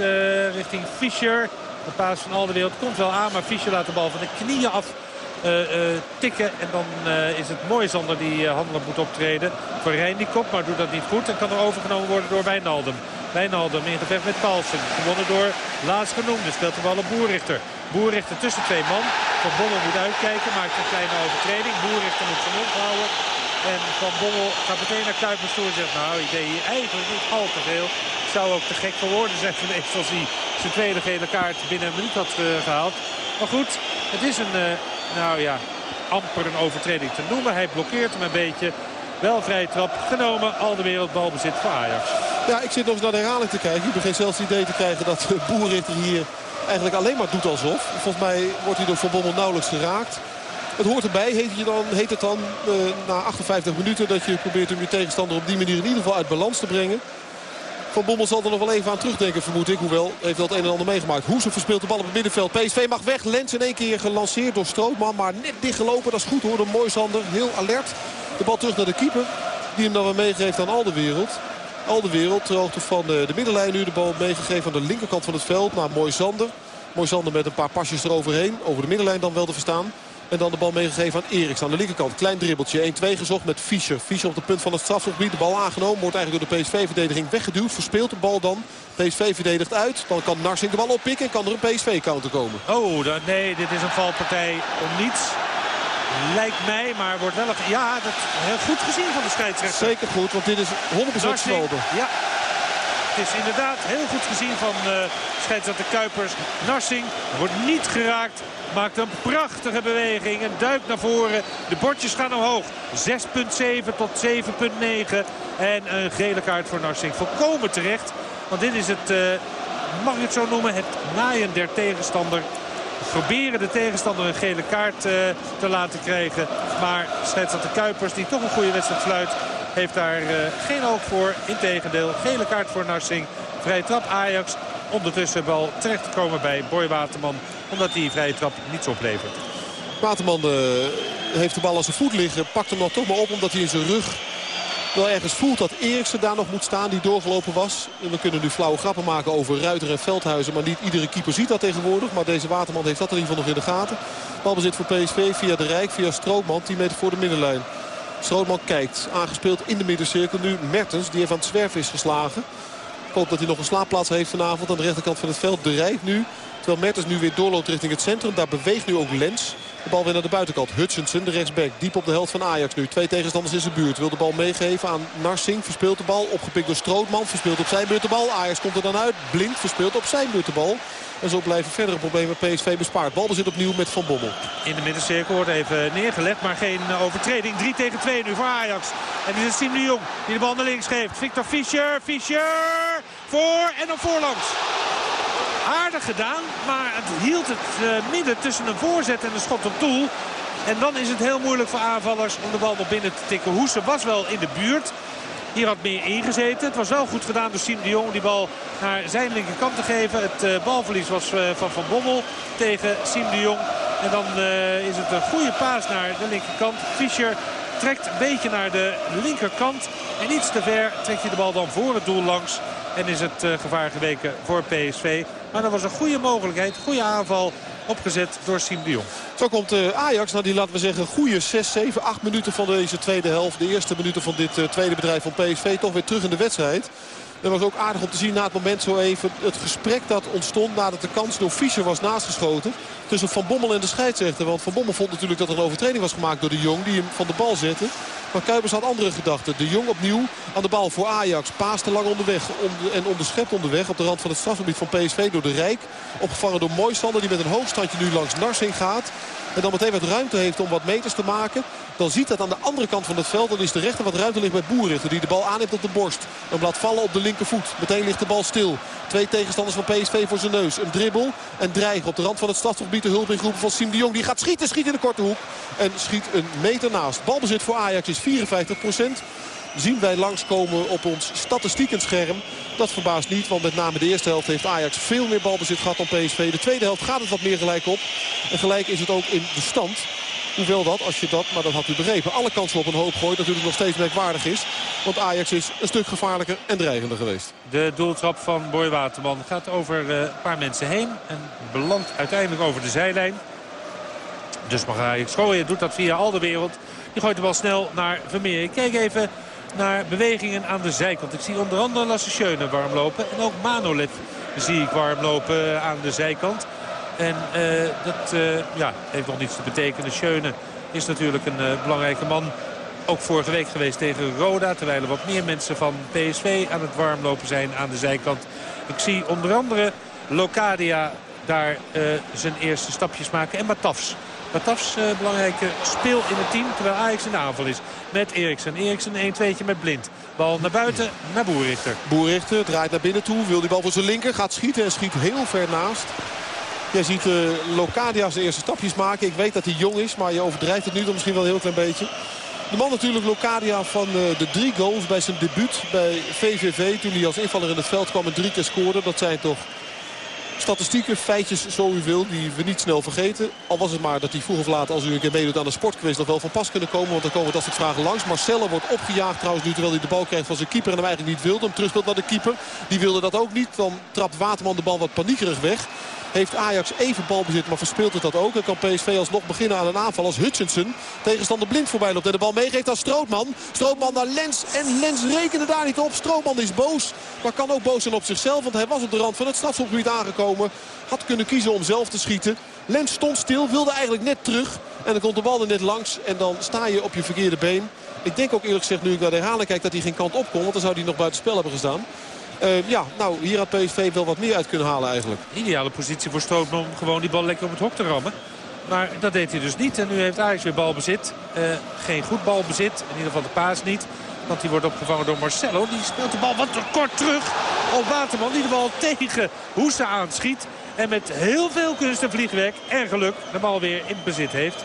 Uh, richting Fischer. De paas van al de wereld komt wel aan, maar Fischer laat de bal van de knieën af uh, uh, tikken. En dan is het Moisander die handelend moet optreden voor Reindikop. Maar doet dat niet goed en kan er overgenomen worden door Wijnaldum. Wijnaldum in gevecht met Paulsen. Gewonnen door Laas genoemde. Speelt de bal op Boerrichter. Boerrichter tussen twee man. Van Bommel moet uitkijken. Maakt een kleine overtreding. Boerrichter moet zijn mond houden. En Van Bommel gaat meteen naar Kuipers toe en zegt... nou, ik deed hier eigenlijk niet al te veel. Zou ook te gek voor woorden zijn geweest als hij zijn tweede gele kaart binnen een minuut had uh, gehaald. Maar goed, het is een, uh, nou ja, amper een overtreding te noemen. Hij blokkeert hem een beetje. Wel vrije trap genomen. Al de wereld balbezit voor Ajax. Ja, ik zit nog eens naar de herhaling te kijken. Ik begin zelfs het idee te krijgen dat Boerrichter hier eigenlijk alleen maar doet alsof. Volgens mij wordt hij door Van Bommel nauwelijks geraakt. Het hoort erbij, heet, je dan, heet het dan uh, na 58 minuten... dat je probeert om je tegenstander op die manier in ieder geval uit balans te brengen. Van Bommel zal er nog wel even aan terugdenken, vermoed ik. Hoewel, heeft dat een en ander meegemaakt. Hoese verspeelt de bal op het middenveld. PSV mag weg. Lens in één keer gelanceerd door Strootman. Maar net dichtgelopen. Dat is goed hoor. Door Sander. Heel alert. De bal terug naar de keeper. Die hem dan weer meegeeft aan al de wereld. Al de wereld, ter hoogte van de, de middenlijn nu de bal meegegeven aan de linkerkant van het veld. Naar Mooi Sander. Mooi Sander met een paar pasjes eroverheen. Over de middenlijn dan wel te verstaan. En dan de bal meegegeven aan Eriks aan de linkerkant. Klein dribbeltje. 1-2 gezocht met Fischer. Fischer op de punt van het strafgebied. De bal aangenomen. Wordt eigenlijk door de PSV-verdediging weggeduwd. Verspeelt de bal dan. PSV verdedigt uit. Dan kan Narsing de bal oppikken. En kan er een PSV-counter komen. Oh, dan, nee. Dit is een valpartij om niets. Lijkt mij, maar wordt wel... Ja, dat heel goed gezien van de scheidsrechter. Zeker goed, want dit is 100% Snolder. Ja, het is inderdaad heel goed gezien van uh, scheidsrechter Kuipers. Narsing wordt niet geraakt. Maakt een prachtige beweging. Een duik naar voren. De bordjes gaan omhoog. 6,7 tot 7,9. En een gele kaart voor Narsing. Volkomen terecht. Want dit is het, uh, mag ik het zo noemen, het naaien der tegenstander proberen de tegenstander een gele kaart uh, te laten krijgen. Maar scheidsrechter Kuipers, die toch een goede wedstrijd fluit... heeft daar uh, geen oog voor. Integendeel, gele kaart voor Narsing. Vrije trap Ajax. Ondertussen wel terecht komen bij Boy Waterman. Omdat die vrije trap niets oplevert. Waterman uh, heeft de bal als zijn voet liggen. Pakt hem dan toch maar op omdat hij in zijn rug wel ergens voelt dat Eriksen daar nog moet staan die doorgelopen was. En we kunnen nu flauwe grappen maken over Ruiter en Veldhuizen. Maar niet iedere keeper ziet dat tegenwoordig. Maar deze Waterman heeft dat in ieder geval nog in de gaten. Balbezit voor PSV via de Rijk, via Strootman. 10 meter voor de middenlijn. Strootman kijkt. Aangespeeld in de middencirkel. Nu Mertens, die even aan het zwerven is geslagen. Ik hoop dat hij nog een slaapplaats heeft vanavond aan de rechterkant van het veld. De nu. Terwijl Mertens nu weer doorloopt richting het centrum. Daar beweegt nu ook Lens. De bal weer naar de buitenkant. Hutchinson, de rechtsback, diep op de helft van Ajax nu. Twee tegenstanders in zijn buurt. Wil de bal meegeven aan Narsing. Verspeelt de bal. Opgepikt door Strootman. Verspeelt op zijn beurt de bal. Ajax komt er dan uit. Blind verspeelt op zijn beurt de bal. En zo blijven verdere problemen PSV bespaard. Balbezit opnieuw met Van Bommel. In de middencirkel wordt even neergelegd. Maar geen overtreding. 3 tegen 2 nu voor Ajax. En dit is Siem de Jong die de bal naar links geeft. Victor Fischer. Fischer. Voor en dan voorlangs aardig gedaan. Maar het hield het uh, midden tussen een voorzet en een schot op doel. En dan is het heel moeilijk voor aanvallers om de bal nog binnen te tikken. Hoese was wel in de buurt. Hier had meer ingezeten. Het was wel goed gedaan door Siem de Jong die bal naar zijn linkerkant te geven. Het uh, balverlies was uh, van Van Bommel tegen Siem de Jong. En dan is het een goede paas naar de linkerkant. Fischer trekt een beetje naar de linkerkant. En iets te ver trekt hij de bal dan voor het doel langs. En is het gevaar geweken voor PSV. Maar dat was een goede mogelijkheid. Goede aanval opgezet door Siem de Jong. Zo komt uh, Ajax na die, laten we zeggen, goede 6, 7, 8 minuten van deze tweede helft. De eerste minuten van dit uh, tweede bedrijf van PSV toch weer terug in de wedstrijd. Dat was ook aardig om te zien na het moment zo even het gesprek dat ontstond nadat de kans door Fischer was naastgeschoten. Tussen Van Bommel en de scheidsrechter. Want Van Bommel vond natuurlijk dat er een overtreding was gemaakt door de Jong die hem van de bal zette. Maar Kuipers had andere gedachten. De Jong opnieuw aan de bal voor Ajax. Paas te lang onderweg en onderschept onderweg op de rand van het strafgebied van PSV door de Rijk. Opgevangen door Moisander die met een hoogstandje nu langs Narsing gaat. En dan meteen wat ruimte heeft om wat meters te maken. Dan ziet dat aan de andere kant van het veld. Dan is de rechter wat ruimte ligt bij Boerrichter. Die de bal aanneemt op de borst. Dan laat vallen op de linkervoet. Meteen ligt de bal stil. Twee tegenstanders van PSV voor zijn neus. Een dribbel en dreigen op de rand van het strafgebied. De hulp in groepen van Siem de Jong. Die gaat schieten. Schiet in de korte hoek. En schiet een meter naast. Balbezit voor Ajax is 54% zien wij langskomen op ons statistiekenscherm. Dat verbaast niet, want met name de eerste helft heeft Ajax veel meer balbezit gehad dan PSV. De tweede helft gaat het wat meer gelijk op. En gelijk is het ook in de stand. Hoewel dat, als je dat, maar dat had u begrepen, alle kansen op een hoop gooit natuurlijk nog steeds merkwaardig is. Want Ajax is een stuk gevaarlijker en dreigender geweest. De doeltrap van Boy Waterman gaat over een paar mensen heen. En belandt uiteindelijk over de zijlijn. Dus mag Ajax gooien. Doet dat via al de wereld. Die gooit de bal snel naar Vermeer. Ik kijk even naar bewegingen aan de zijkant. Ik zie onder andere Lasse warm lopen. En ook Manolet zie ik warm lopen aan de zijkant. En uh, dat uh, ja, heeft nog niets te betekenen. Schöne is natuurlijk een uh, belangrijke man. Ook vorige week geweest tegen Roda. Terwijl er wat meer mensen van PSV aan het warmlopen zijn aan de zijkant. Ik zie onder andere Locadia daar zijn eerste stapjes maken. En Matafs. Matafs uh, belangrijke speel in het team. Terwijl Ajax in de aanval is. Met Eriksen. Eriksen 1 2 met Blind. Bal naar buiten, naar Boerrichter. Boerrichter draait naar binnen toe. Wil die bal voor zijn linker. Gaat schieten en schiet heel ver naast. Jij ziet uh, Locadia zijn eerste stapjes maken. Ik weet dat hij jong is, maar je overdrijft het nu dan misschien wel een heel klein beetje. De man natuurlijk Locadia van uh, de drie goals bij zijn debuut bij VVV. Toen hij als invaller in het veld kwam en drie keer scoorde. Dat zijn toch statistieken, feitjes, zo u wil, die we niet snel vergeten. Al was het maar dat hij vroeg of laat, als u een keer meedoet aan de sportquiz... nog wel van pas kunnen komen, want dan komen dat soort vragen langs. Marcelo wordt opgejaagd trouwens nu, terwijl hij de bal krijgt van zijn keeper... en hem eigenlijk niet wilde, hem terugspeelt naar de keeper. Die wilde dat ook niet, dan trapt Waterman de bal wat paniekerig weg. Heeft Ajax even balbezit, maar verspeelt het dat ook. En kan PSV alsnog beginnen aan een aanval als Hutchinson. Tegenstander blind voorbij loopt en de bal meegeeft aan Strootman. Strootman naar Lens en Lens rekende daar niet op. Strootman is boos, maar kan ook boos zijn op zichzelf. Want hij was op de rand van het strafschopgebied aangekomen. Had kunnen kiezen om zelf te schieten. Lens stond stil, wilde eigenlijk net terug. En dan komt de bal er net langs en dan sta je op je verkeerde been. Ik denk ook eerlijk gezegd nu ik naar de herhaling kijk dat hij geen kant op kon. Want dan zou hij nog buiten spel hebben gestaan. Uh, ja, nou, hier had PSV wel wat meer uit kunnen halen eigenlijk. Ideale positie voor Strootman om gewoon die bal lekker op het hok te rammen. Maar dat deed hij dus niet. En nu heeft Ajax weer balbezit. Uh, geen goed balbezit. In ieder geval de paas niet. Want die wordt opgevangen door Marcelo. Die speelt de bal wat kort terug op Waterman. Die de bal tegen Hoese aanschiet. En met heel veel kunst en vliegwerk en geluk de bal weer in bezit heeft.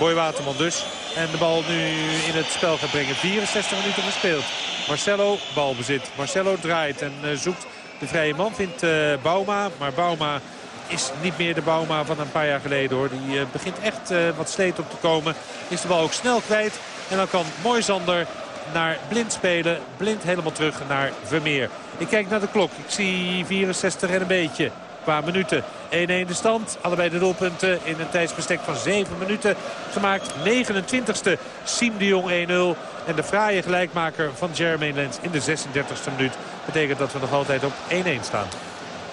Boy Waterman dus. En de bal nu in het spel gaat brengen. 64 minuten gespeeld. Marcelo balbezit. Marcelo draait en uh, zoekt de vrije man. Vindt uh, Bauma. Maar Bauma is niet meer de Bauma van een paar jaar geleden hoor. Die uh, begint echt wat sleet op te komen. Is de bal ook snel kwijt. En dan kan Moisander naar Blind spelen. Blind helemaal terug naar Vermeer. Ik kijk naar de klok. Ik zie 64 en een beetje qua minuten. 1-1 de stand. Allebei de doelpunten in een tijdsbestek van 7 minuten gemaakt. 29ste Siem de Jong 1-0. En de fraaie gelijkmaker van Jermaine Lens in de 36e minuut. Betekent dat we nog altijd op 1-1 staan.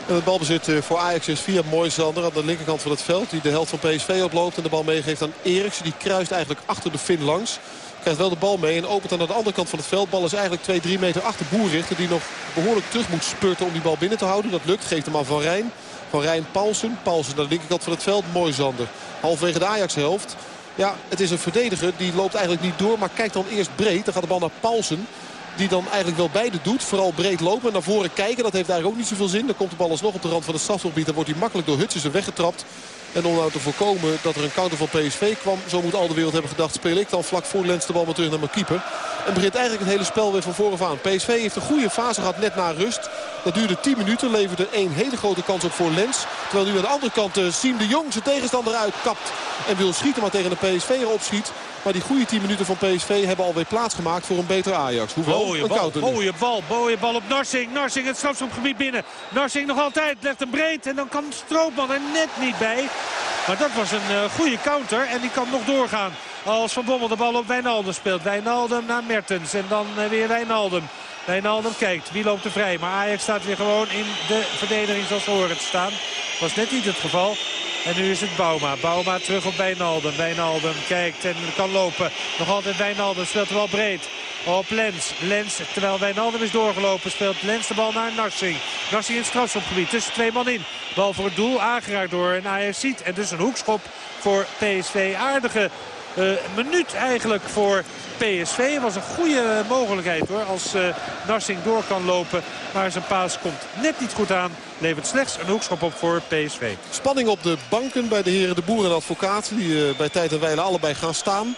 En het balbezit eh, voor Ajax is via Moisander aan de linkerkant van het veld. Die de helft van PSV oploopt en de bal meegeeft aan Eriksen. Die kruist eigenlijk achter de Fin langs. Krijgt wel de bal mee en opent aan de andere kant van het veld. Bal is eigenlijk 2-3 meter achter Boerrichter. Die nog behoorlijk terug moet spurten om die bal binnen te houden. Dat lukt. Geeft hem aan Van Rijn. Van Rijn Paulsen. Paulsen naar de linkerkant van het veld. Moisander. Halverwege de Ajax-helft. Ja, het is een verdediger. Die loopt eigenlijk niet door, maar kijkt dan eerst breed. Dan gaat de bal naar Paulsen. Die dan eigenlijk wel beide doet. Vooral breed lopen en naar voren kijken. Dat heeft eigenlijk ook niet zoveel zin. Dan komt de bal alsnog op de rand van het strafgebied. Dan wordt hij makkelijk door Hutsen weggetrapt. En om nou te voorkomen dat er een counter van PSV kwam. Zo moet al de wereld hebben gedacht. Speel ik dan vlak voor Lens de bal maar terug naar mijn keeper. En begint eigenlijk het hele spel weer van vooraf aan. PSV heeft een goede fase gehad net na rust. Dat duurde 10 minuten. Leverde één hele grote kans op voor Lens. Terwijl nu aan de andere kant uh, Siem de Jong zijn tegenstander uitkapt. En wil schieten maar tegen de PSV erop schiet. Maar die goede 10 minuten van PSV hebben alweer plaatsgemaakt voor een beter Ajax. Hoewel, mooie een bal, mooie bal, mooie bal op Narsing. Narsing het strafschopgebied binnen. Narsing nog altijd, legt hem breed. En dan kan Stroopman er net niet bij. Maar dat was een uh, goede counter en die kan nog doorgaan. Als Van Bommel de bal op Wijnaldum speelt. Wijnaldum naar Mertens en dan uh, weer Wijnaldum. Wijnaldum kijkt, wie loopt er vrij? Maar Ajax staat weer gewoon in de verdediging zoals te staan. Was net niet het geval. En nu is het Bauma. Bauma terug op Wijnaldum. Wijnaldum kijkt en kan lopen. Nog altijd Wijnaldum speelt wel breed op Lens. Lens, terwijl Wijnaldum is doorgelopen, speelt Lens de bal naar Narsing. Narsing in het strafschopgebied, tussen twee man in. Bal voor het doel, aangeraakt door een AFC. En dus een hoekschop voor PSV. Aardige minuut eigenlijk voor PSV. Het was een goede mogelijkheid hoor. Als uh, Narsing door kan lopen. Maar zijn paas komt net niet goed aan. Levert slechts een hoekschop op voor PSV. Spanning op de banken bij de heren De Boer en Advocaat. Die uh, bij tijd en wijle allebei gaan staan.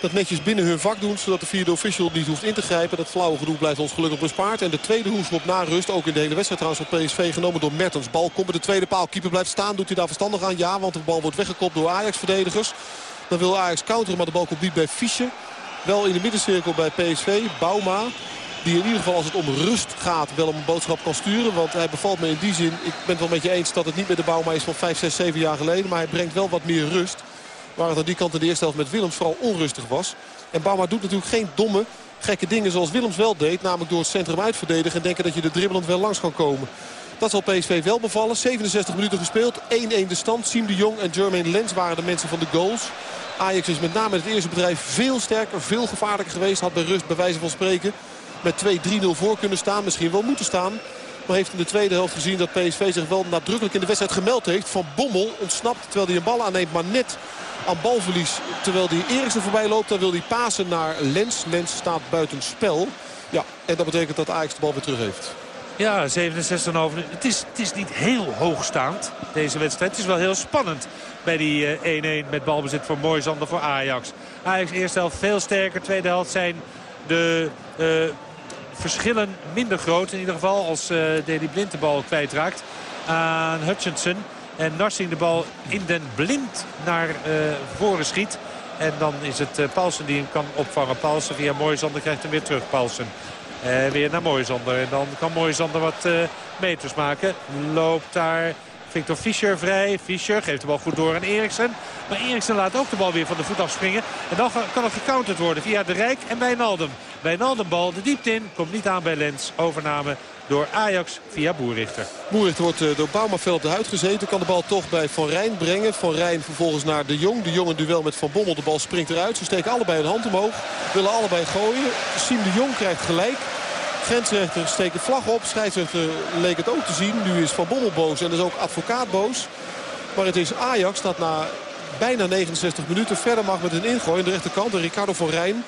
Dat netjes binnen hun vak doen. Zodat de vierde official niet hoeft in te grijpen. Dat flauwe gedoe blijft ons gelukkig bespaard. En de tweede hoekschop na rust. Ook in de hele wedstrijd trouwens van PSV genomen door Mertens. Bal komt bij de tweede paal. Keeper blijft staan. Doet hij daar verstandig aan? Ja, want de bal wordt weggekopt door Ajax-verdedigers. Dan wil Ajax counteren, maar de bal komt niet bij Fischer. Wel in de middencirkel bij PSV. Bauma. Die in ieder geval als het om rust gaat wel een boodschap kan sturen. Want hij bevalt me in die zin. Ik ben het wel met je eens dat het niet meer de Bauma is van 5, 6, 7 jaar geleden. Maar hij brengt wel wat meer rust. Waar het aan die kant in de eerste helft met Willems vooral onrustig was. En Bauma doet natuurlijk geen domme gekke dingen zoals Willems wel deed. Namelijk door het centrum uitverdedigen en denken dat je de dribbelend wel langs kan komen. Dat zal PSV wel bevallen. 67 minuten gespeeld. 1-1 de stand. Siem de Jong en Jermaine Lens waren de mensen van de goals. Ajax is met name het eerste bedrijf veel sterker, veel gevaarlijker geweest. Had bij rust bij wijze van spreken met 2-3-0 voor kunnen staan. Misschien wel moeten staan. Maar heeft in de tweede helft gezien dat PSV zich wel nadrukkelijk in de wedstrijd gemeld heeft. Van Bommel ontsnapt terwijl hij een bal aanneemt. Maar net aan balverlies terwijl hij Eriksen voorbij loopt. Dan wil hij pasen naar Lens. Lens staat buiten spel. Ja, en dat betekent dat Ajax de bal weer terug heeft. Ja, 67,5 Het is, het is niet heel hoogstaand, deze wedstrijd. Het is wel heel spannend bij die 1-1 uh, met balbezit voor Moisander voor Ajax. Ajax eerste helft veel sterker. Tweede helft zijn de uh, verschillen minder groot. In ieder geval als uh, Deli Blind de bal kwijtraakt aan Hutchinson. En Narsing de bal in den blind naar voren schiet. En dan is het Paulsen die hem kan opvangen. Paulsen via Moisander krijgt hem weer terug. Paulsen weer naar Moisander. En dan kan Moisander wat meters maken. Loopt daar Victor Fischer vrij. Fischer geeft de bal goed door aan Eriksen. Maar Eriksen laat ook de bal weer van de voet afspringen. En dan kan het gecounterd worden via de Rijk en Wijnaldum. Wijnaldum bal de diepte in. Komt niet aan bij Lens. Overname door Ajax via Boerrichter. Boerrichter wordt door Baumaveld op de huid gezeten. Kan de bal toch bij Van Rijn brengen. Van Rijn vervolgens naar De Jong. De Jong een duel met Van Bommel. De bal springt eruit. Ze steken allebei een hand omhoog. Willen allebei gooien. Siem de Jong krijgt gelijk. Grensrechter steekt de vlag op. Scheidsrechter leek het ook te zien. Nu is Van Bommel boos en is ook advocaat boos. Maar het is Ajax dat na bijna 69 minuten verder mag met een ingooi. Aan de rechterkant. Ricardo van Rijn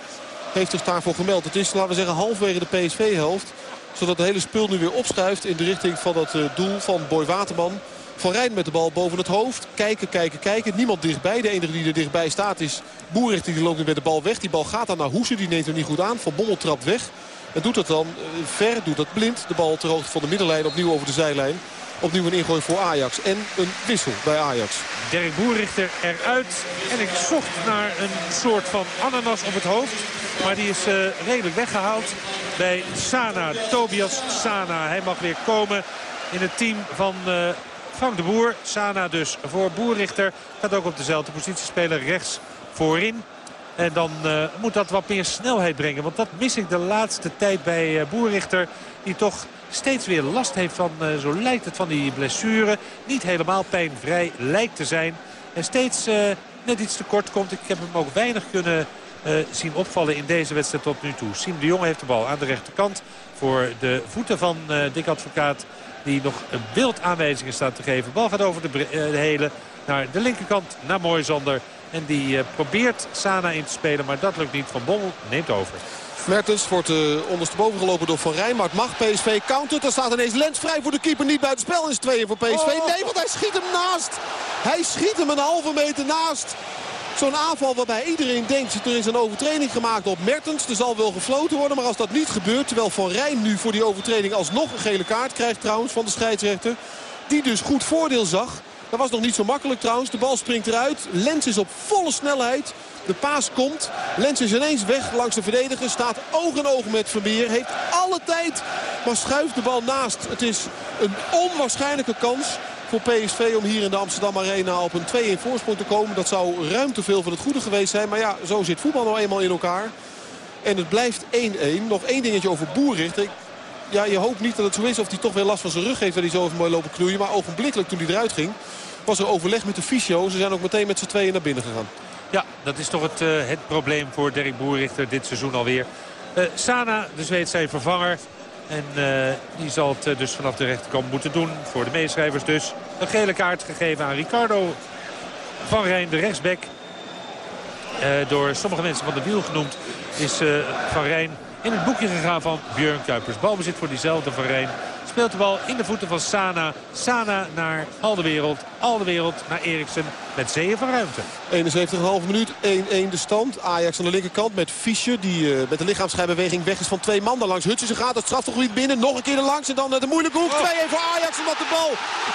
heeft zich daarvoor gemeld. Het is, laten we zeggen, halfwege de PSV-helft. Zodat de hele spul nu weer opschuift in de richting van het doel van Boy Waterman. Van Rijn met de bal boven het hoofd. Kijken, kijken, kijken. Niemand dichtbij. De enige die er dichtbij staat is Boerrecht. Die loopt nu met de bal weg. Die bal gaat dan naar Hoesen. Die neemt hem niet goed aan. Van Bommel trapt weg. En doet dat dan ver, doet dat blind. De bal ter hoogte van de middenlijn opnieuw over de zijlijn. Opnieuw een ingooi voor Ajax. En een wissel bij Ajax. Dirk Boerrichter eruit. En ik zocht naar een soort van ananas op het hoofd. Maar die is uh, redelijk weggehaald bij Sana. Tobias Sana. Hij mag weer komen in het team van uh, Frank de Boer. Sana dus voor Boerrichter. Gaat ook op dezelfde positie spelen. Rechts voorin. En dan uh, moet dat wat meer snelheid brengen. Want dat mis ik de laatste tijd bij uh, Boerrichter. Die toch steeds weer last heeft van, uh, zo lijkt het, van die blessure. Niet helemaal pijnvrij lijkt te zijn. En steeds net iets te kort komt. Ik heb hem ook weinig kunnen zien opvallen in deze wedstrijd tot nu toe. Siem de Jong heeft de bal aan de rechterkant. Voor de voeten van Dick Advocaat. Die nog een beeld aanwijzingen staat te geven. Bal gaat over de, hele naar de linkerkant. Naar Moisander. En die uh, probeert Sana in te spelen, maar dat lukt niet. Van Bommel neemt over. Mertens wordt uh, ondersteboven gelopen door Van Rijn. Maar het mag PSV countert. Er staat ineens Lens vrij voor de keeper. Niet buiten spel is tweeën voor PSV. Oh. Nee, want hij schiet hem naast. Hij schiet hem een halve meter naast. Zo'n aanval waarbij iedereen denkt, er is een overtreding gemaakt op Mertens. Er zal wel gefloten worden, maar als dat niet gebeurt... terwijl Van Rijn nu voor die overtreding alsnog een gele kaart krijgt trouwens van de scheidsrechter... die dus goed voordeel zag... Dat was nog niet zo makkelijk trouwens. De bal springt eruit. Lens is op volle snelheid. De paas komt. Lens is ineens weg langs de verdediger. Staat oog in oog met Vermeer. Heeft alle tijd. Maar schuift de bal naast. Het is een onwaarschijnlijke kans voor PSV om hier in de Amsterdam Arena op een 2-1 voorsprong te komen. Dat zou ruim te veel van het goede geweest zijn. Maar ja, zo zit voetbal nou eenmaal in elkaar. En het blijft 1-1. Nog één dingetje over Boerrichter. Ja, je hoopt niet dat het zo is of hij toch weer last van zijn rug heeft. Dat hij zo even mooi lopen knoeien. Maar ogenblikkelijk toen hij eruit ging was er overleg met de fysio. Ze zijn ook meteen met z'n tweeën naar binnen gegaan. Ja, dat is toch het, uh, het probleem voor Dirk Boerrichter dit seizoen alweer. Uh, Sana, de Zweed zijn vervanger. En uh, die zal het dus vanaf de rechterkant moeten doen. Voor de meeschrijvers dus. Een gele kaart gegeven aan Ricardo van Rijn, de rechtsback. door sommige mensen van de wiel genoemd is Van Rijn in het boekje gegaan van Björn Kuipers. Balbezit voor diezelfde Van Rijn speelt de bal in de voeten van Sana. Sana naar Aldewereld. Aldewereld naar Eriksen met zeeën van ruimte. 71,5 minuut. 1-1 de stand. Ajax aan de linkerkant met Fischer. Die uh, met de lichaamsschijnbeweging weg is van twee man. Dan langs Hutsen gaat het strafgebied binnen. Nog een keer er langs. En dan de moeilijke hoek. 2-1 voor Ajax. Omdat de bal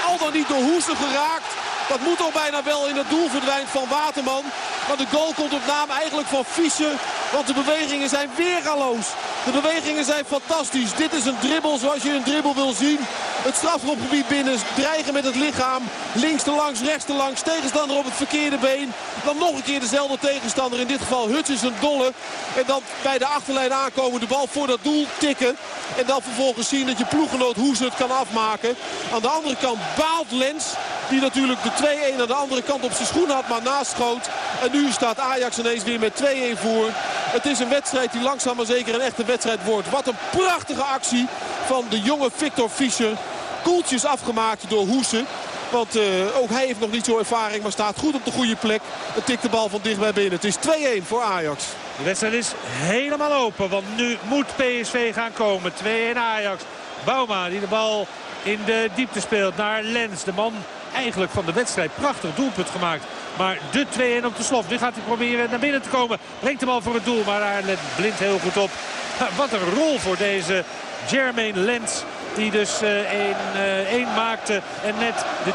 al dan niet door Hoesen geraakt. Dat moet al bijna wel in het doel verdwijnt van Waterman. Maar de goal komt op naam eigenlijk van Fischer. Want de bewegingen zijn weergaloos. De bewegingen zijn fantastisch. Dit is een dribbel zoals je een dribbel wil zien. Het strafschopgebied binnen. Dreigen met het lichaam. Links te langs, rechts te langs. Tegenstander op het verkeerde been. Dan nog een keer dezelfde tegenstander. In dit geval een dolle. En dan bij de achterlijn aankomen. De bal voor dat doel tikken. En dan vervolgens zien dat je ploeggenoot Hoes het kan afmaken. Aan de andere kant baalt Lens. Die natuurlijk de 2-1 aan de andere kant op zijn schoen had. Maar naschoot. En nu staat Ajax ineens weer met 2-1 voor. Het is een wedstrijd die langzaam maar zeker een echte wedstrijd wordt. Wat een prachtige actie van de jonge Victor Fischer. Koeltjes afgemaakt door Hoesen. Want uh, ook hij heeft nog niet zo ervaring, maar staat goed op de goede plek. Het tikt de bal van dichtbij binnen. Het is 2-1 voor Ajax. De wedstrijd is helemaal open, want nu moet PSV gaan komen. 2-1 Ajax. Bouma die de bal in de diepte speelt naar Lens. De man eigenlijk van de wedstrijd. Prachtig doelpunt gemaakt. Maar de 2-1 op de slof. Nu gaat hij proberen naar binnen te komen. Brengt de bal voor het doel, maar daar let blind heel goed op. Wat een rol voor deze Jermaine Lens. Die dus 1-1 uh, uh, maakte en net de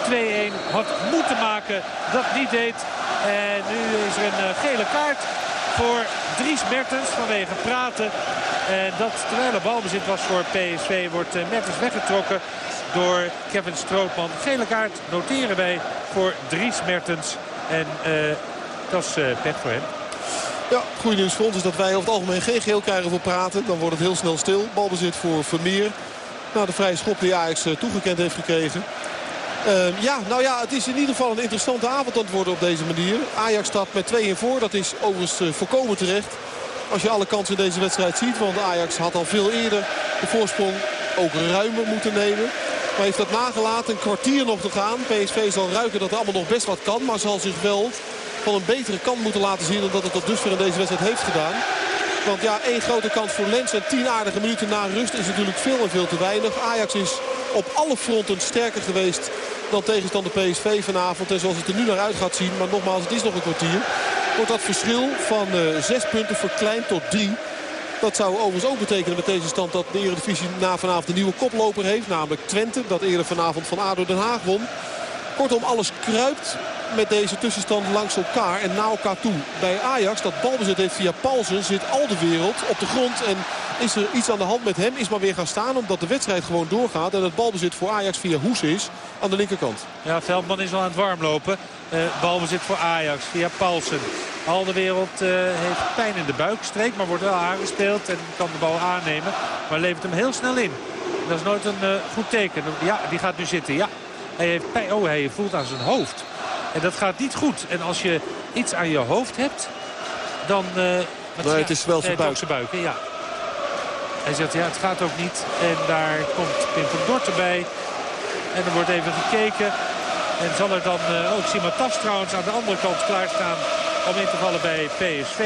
2-1 had moeten maken. Dat niet deed. En nu is er een uh, gele kaart voor Dries Mertens vanwege praten. En dat terwijl er balbezit was voor PSV wordt Mertens weggetrokken door Kevin Strootman. Gele kaart noteren wij voor Dries Mertens. En dat is pech voor hem. Ja, goede nieuws voor ons is dat wij over het algemeen geen geel krijgen voor praten. Dan wordt het heel snel stil. Balbezit voor Vermeer. Nou, de vrije schop die Ajax toegekend heeft gekregen. Uh, ja, nou ja, het is in ieder geval een interessante avond aan het worden op deze manier. Ajax staat met 2 in voor. Dat is overigens uh, volkomen terecht. Als je alle kansen in deze wedstrijd ziet. Want Ajax had al veel eerder de voorsprong ook ruimer moeten nemen. Maar heeft dat nagelaten. Een kwartier nog te gaan. PSV zal ruiken dat er allemaal nog best wat kan. Maar zal zich wel van een betere kant moeten laten zien. Dan dat het tot dusver in deze wedstrijd heeft gedaan. Want ja, één grote kans voor Lens en tien aardige minuten na rust is natuurlijk veel en veel te weinig. Ajax is op alle fronten sterker geweest dan tegenstander PSV vanavond. En zoals het er nu naar uit gaat zien, maar nogmaals, het is nog een kwartier. Wordt dat verschil van uh, zes punten verkleind tot drie. Dat zou overigens ook betekenen met deze stand dat de Eredivisie na vanavond een nieuwe koploper heeft. Namelijk Twente, dat eerder vanavond van ADO Den Haag won. Kortom, alles kruipt met deze tussenstand langs elkaar en naar elkaar toe. Bij Ajax, dat balbezit heeft via Paulsen, zit al de wereld op de grond. En is er iets aan de hand met hem, is maar weer gaan staan omdat de wedstrijd gewoon doorgaat. En het balbezit voor Ajax via Hoes is aan de linkerkant. Ja, Veldman is al aan het warmlopen. Uh, balbezit voor Ajax via Paulsen. Al de wereld uh, heeft pijn in de buikstreek, maar wordt wel aangespeeld en kan de bal aannemen. Maar levert hem heel snel in. Dat is nooit een uh, goed teken. Ja, die gaat nu zitten. Ja, hij heeft pijn. Oh, hij voelt aan zijn hoofd. En dat gaat niet goed. En als je iets aan je hoofd hebt, dan... Uh, nee, het is wel zijn buik. zijn buik ja. Hij zegt, ja, het gaat ook niet. En daar komt Pim van Dort erbij. En er wordt even gekeken. En zal er dan uh, ook Simatas trouwens aan de andere kant klaarstaan om in te vallen bij PSV.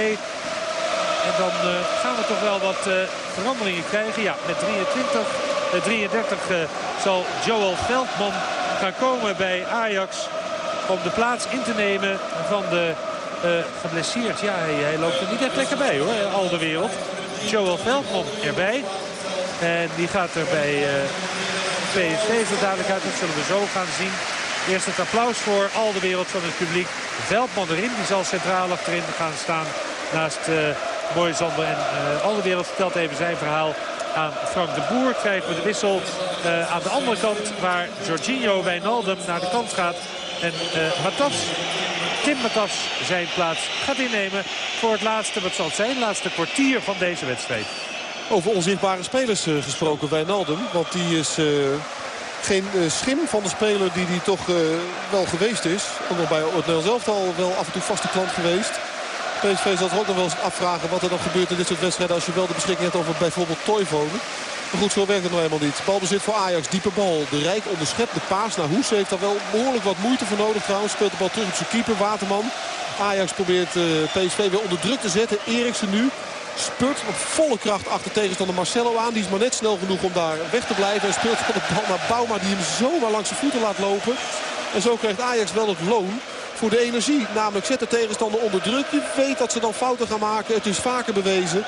En dan uh, gaan we toch wel wat uh, veranderingen krijgen. Ja, met 23, 33 zal Joel Veldman gaan komen bij Ajax om de plaats in te nemen van de uh, geblesseerd. Ja, hij, hij, loopt er niet echt lekker bij hoor, al de wereld. Joel Veldman erbij. En die gaat er bij uh, PSV zo dadelijk uit. Dat zullen we zo gaan zien. Eerst het applaus voor al de wereld van het publiek. Veldman erin, die zal centraal achterin gaan staan naast uh, Mooi Zander. En uh, al de wereld vertelt even zijn verhaal aan Frank de Boer. Krijgen we de wissel aan de andere kant waar Jorginho Wijnaldum naar de kant gaat. En uh, Matas, Tim Matas zijn plaats gaat innemen voor het laatste, wat zal het zijn, laatste kwartier van deze wedstrijd. Over onzichtbare spelers uh, gesproken, Wijnaldum. Want die is uh, geen schim van de speler die die toch wel geweest is. Ook bij het Nederlands elftal wel af en toe vaste klant geweest. PSV zal zich ook nog wel eens afvragen wat er dan gebeurt in dit soort wedstrijden... als je wel de beschikking hebt over bijvoorbeeld Toivonen. Maar goed, zo werkt het nog helemaal niet. Balbezit voor Ajax, diepe bal. De Rijk onderschept de paas naar Hoes. Heeft daar wel behoorlijk wat moeite voor nodig trouwens. Speelt de bal terug op zijn keeper, Waterman. Ajax probeert uh, PSV weer onder druk te zetten. Eriksen nu spurt op volle kracht achter tegenstander Marcelo aan. Die is maar net snel genoeg om daar weg te blijven. En speelt van de bal naar Bouma die hem zomaar langs zijn voeten laat lopen. En zo krijgt Ajax wel het loon voor de energie. Namelijk zet de tegenstander onder druk. Je weet dat ze dan fouten gaan maken. Het is vaker bewezen.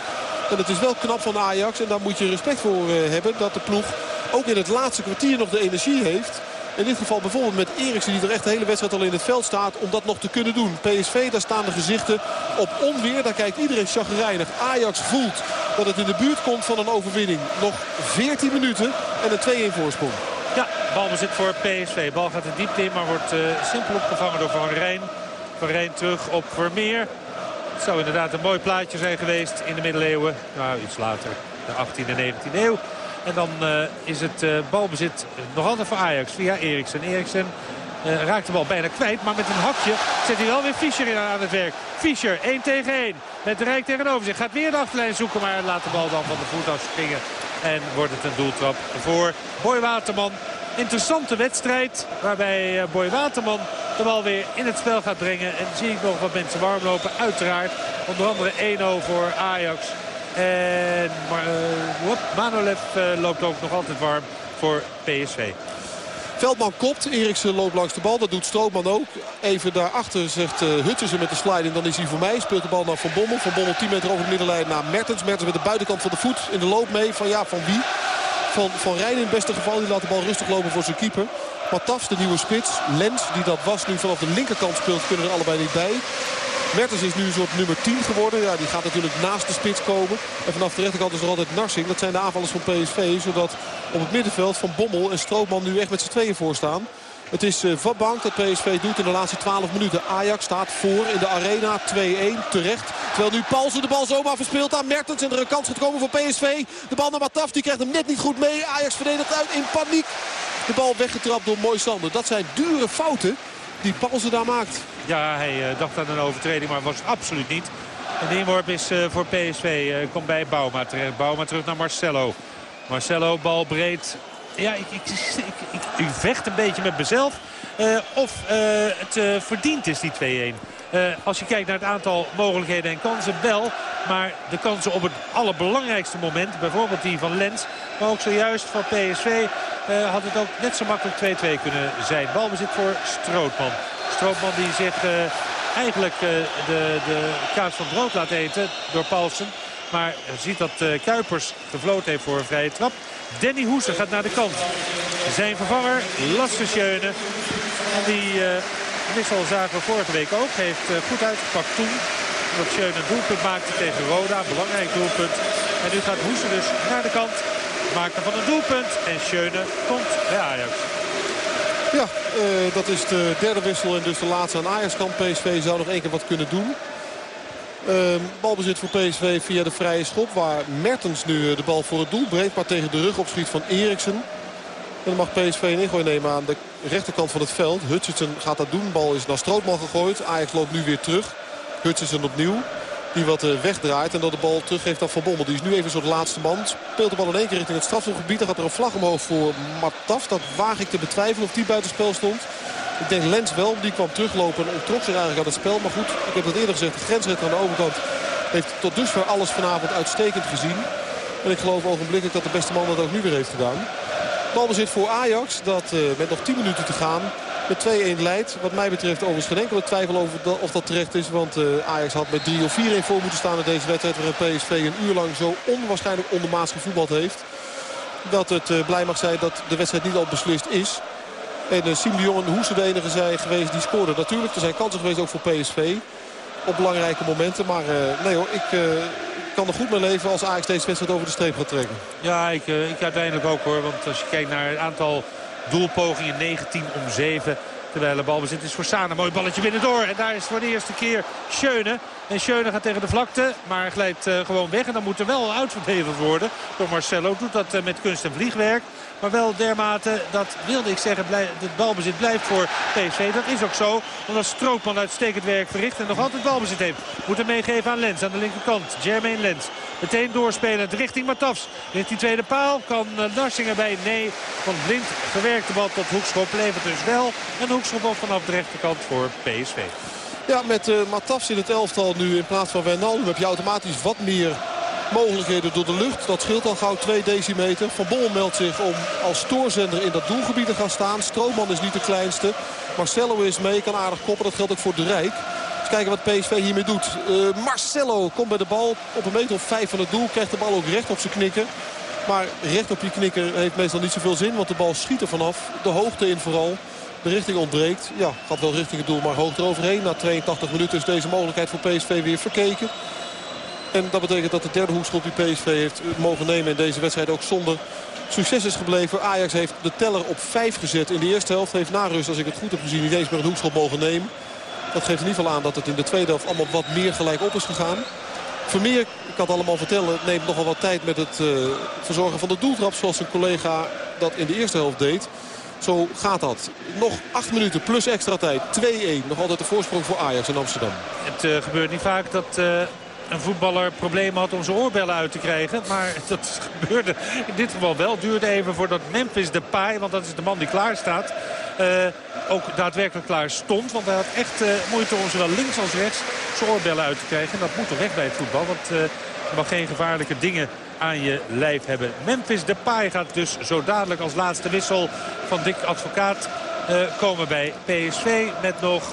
En het is wel knap van Ajax. En daar moet je respect voor uh, hebben. Dat de ploeg ook in het laatste kwartier nog de energie heeft. In dit geval bijvoorbeeld met Eriksen die er echt de hele wedstrijd al in het veld staat. Om dat nog te kunnen doen. PSV, daar staan de gezichten op onweer. Daar kijkt iedereen chagrijnig. Ajax voelt dat het in de buurt komt van een overwinning. Nog 14 minuten en een 2-1 voorsprong. Ja, balbezit voor PSV. Bal gaat de diepte in, maar wordt uh, simpel opgevangen door Van Rijn. Van Rijn terug op Vermeer. Het zou inderdaad een mooi plaatje zijn geweest in de middeleeuwen. Nou, iets later, de 18e en 19e eeuw. En dan uh, is het uh, balbezit nog altijd voor Ajax via Eriksen. Eriksen uh, raakt de bal bijna kwijt. Maar met een hakje zet hij wel weer Fischer aan het werk. Fischer 1 tegen 1. Met de Rijk tegenover zich. Gaat weer de achterlijn zoeken. Maar laat de bal dan van de voet afspringen. En wordt het een doeltrap voor Boy Waterman. Interessante wedstrijd waarbij Boy Waterman de bal weer in het spel gaat brengen. En zie ik nog wat mensen warm lopen. Uiteraard onder andere 1-0 voor Ajax. En uh, Manolev uh, loopt ook nog altijd warm voor PSV. Veldman kopt, Eriksen loopt langs de bal. Dat doet Strootman ook. Even daarachter zegt uh, Hutchinson met de sliding. Dan is hij voor mij. Speelt de bal naar Van Bommel. Van Bommel 10 meter over de middenlijn naar Mertens. Mertens met de buitenkant van de voet in de loop mee. Van ja, van wie? Van, van Rijn in het beste geval. Die laat de bal rustig lopen voor zijn keeper. Matafs, de nieuwe spits. Lens, die dat was, nu vanaf de linkerkant speelt, kunnen er allebei niet bij. Mertens is nu een soort nummer 10 geworden. Ja, die gaat natuurlijk naast de spits komen. En vanaf de rechterkant is er altijd Narsing. Dat zijn de aanvallers van PSV. Zodat op het middenveld Van Bommel en Strootman nu echt met z'n tweeën voor staan. Het is uh, wat bank dat PSV doet in de laatste 12 minuten. Ajax staat voor in de arena 2-1 terecht. Terwijl nu Paulsen de bal zomaar verspeelt aan Mertens. En er een kans gaat komen voor PSV. De bal naar Mataf, die krijgt hem net niet goed mee. Ajax verdedigt uit in paniek. De bal weggetrapt door Mooi Sander. Dat zijn dure fouten die Paulsen daar maakt. Ja, hij uh, dacht aan een overtreding, maar was absoluut niet. En de inworp is uh, voor PSV. Komt bij Bouma terecht. Bouma terug naar Marcelo. Marcelo, bal breed. Ja, ik, ik, ik, vecht een beetje met mezelf. of het verdiend is, die 2-1. Uh, als je kijkt naar het aantal mogelijkheden en kansen, wel. Maar de kansen op het allerbelangrijkste moment, bijvoorbeeld die van Lens... maar ook zojuist van PSV, uh, had het ook net zo makkelijk 2-2 kunnen zijn. Balbezit voor Strootman. Strootman die zich uh, eigenlijk de, de kaas van brood laat eten door Paulsen. Maar ziet dat Kuipers gefloten heeft voor een vrije trap. Danny Hoesen gaat naar de kant. Zijn vervanger, Lasse Schöne. Die wissel zagen we vorige week ook. Heeft eh, goed uitgepakt toen. Dat Schöne een doelpunt maakte tegen Roda. Belangrijk doelpunt. En nu gaat Hoesen dus naar de kant. Maken van een doelpunt. En Schöne komt bij Ajax. Ja, dat is de derde wissel en dus de laatste aan Ajax kan. PSV zou nog één keer wat kunnen doen. Uh, balbezit voor PSV via de vrije schop. Waar Mertens nu de bal voor het doel brengt. Maar tegen de rug opschiet van Eriksen. En dan mag PSV een ingooi nemen aan de rechterkant van het veld. Hutchinson gaat dat doen. Bal is naar Strootman gegooid. Ajax loopt nu weer terug. Hutchinson opnieuw. Die wat eh, wegdraait en dat de bal teruggeeft aan Van Bommel. Die is nu even zo'n laatste man. Speelt de bal in één keer richting het strafschopgebied. Dan gaat er een vlag omhoog voor Mataf. Dat waag ik te betwijfelen of die buitenspel stond. Ik denk Lens wel. Die kwam teruglopen en ontrok zich eigenlijk aan het spel. Maar goed, ik heb dat eerder gezegd. De grensrechter aan de overkant heeft tot dusver alles vanavond uitstekend gezien. En ik geloof ogenblikkelijk dat de beste man dat ook nu weer heeft gedaan. Balbezit voor Ajax. Dat uh, met nog 10 minuten te gaan met 2-1 leidt. Wat mij betreft overigens geen enkele twijfel over of dat terecht is. Want uh, Ajax had met 3 of 4 in voor moeten staan in deze wedstrijd. Waarin PSV een uur lang zo onwaarschijnlijk ondermaats gevoetbald heeft. Dat het uh, blij mag zijn dat de wedstrijd niet al beslist is. En uh, en Hoese de enige geweest die scoorden. Natuurlijk, er zijn kansen geweest ook voor PSV. Op belangrijke momenten. Maar nee hoor, ik kan er goed mee leven als Ajax deze wedstrijd over de streep gaat trekken. Ja, ik, uh, ik uiteindelijk ook hoor. Want als je kijkt naar het aantal doelpogingen, 19 om 7... Terwijl de balbezit is voor Sana. Mooi balletje binnendoor. En daar is voor de eerste keer Schöne. En Schöne gaat tegen de vlakte. Maar glijdt uh, gewoon weg. En dan moet er wel uitverdedigd worden door Marcelo. Doet dat uh, met kunst en vliegwerk. Maar wel dermate, dat wilde ik zeggen, het balbezit blijft voor PSV. Dat is ook zo, omdat Strootman uitstekend werk verricht en nog altijd balbezit heeft. Moet hem meegeven aan Lens aan de linkerkant. Jermaine Lens. Meteen doorspelen richting Matafs. Richting tweede paal. Kan uh, Narsing erbij? Nee. Van Blind verwerkt de bal tot hoekschop. Levert dus wel een hoekschop op vanaf de rechterkant voor PSV. Ja, met uh, Matafs in het elftal nu in plaats van Wijnaldum heb je automatisch wat meer mogelijkheden door de lucht. Dat scheelt al gauw 2 decimeter. Van Bol meldt zich om als stoorzender in dat doelgebied te gaan staan. Stroomman is niet de kleinste. Marcelo is mee, kan aardig koppen. Dat geldt ook voor de Rijk. Eens kijken wat PSV hiermee doet. Uh, Marcelo komt bij de bal op een meter of vijf van het doel. Krijgt de bal ook recht op zijn knikken. Maar recht op je knikker heeft meestal niet zoveel zin. Want de bal schiet er vanaf. De hoogte in vooral. De richting ontbreekt. Ja, gaat wel richting het doel, maar hoog eroverheen. Na 82 minuten is deze mogelijkheid voor PSV weer verkeken. En dat betekent dat de derde hoekschop die PSV heeft mogen nemen in deze wedstrijd ook zonder succes is gebleven. Ajax heeft de teller op 5 gezet in de eerste helft. Heeft na rust, als ik het goed heb gezien, niet eens meer een hoekschop mogen nemen. Dat geeft in ieder geval aan dat het in de tweede helft allemaal wat meer gelijk op is gegaan. Vermeer, ik kan allemaal vertellen, neemt nogal wat tijd met het uh, verzorgen van de doeltrap. Zoals zijn collega dat in de eerste helft deed. Zo gaat dat. Nog 8 minuten plus extra tijd. 2-1. Nog altijd de voorsprong voor Ajax in Amsterdam. Het uh, gebeurt niet vaak dat een voetballer problemen had om zijn oorbellen uit te krijgen. Maar dat gebeurde in dit geval wel. Duurde even voordat Memphis Depay, want dat is de man die klaar staat... Uh, ook daadwerkelijk klaar stond. Want hij had echt uh, moeite om zowel links als rechts zijn oorbellen uit te krijgen. En dat moet toch weg bij het voetbal. Want je mag geen gevaarlijke dingen aan je lijf hebben. Memphis Depay gaat dus zo dadelijk als laatste wissel van Dick Advocaat komen bij PSV. Met nog 7,5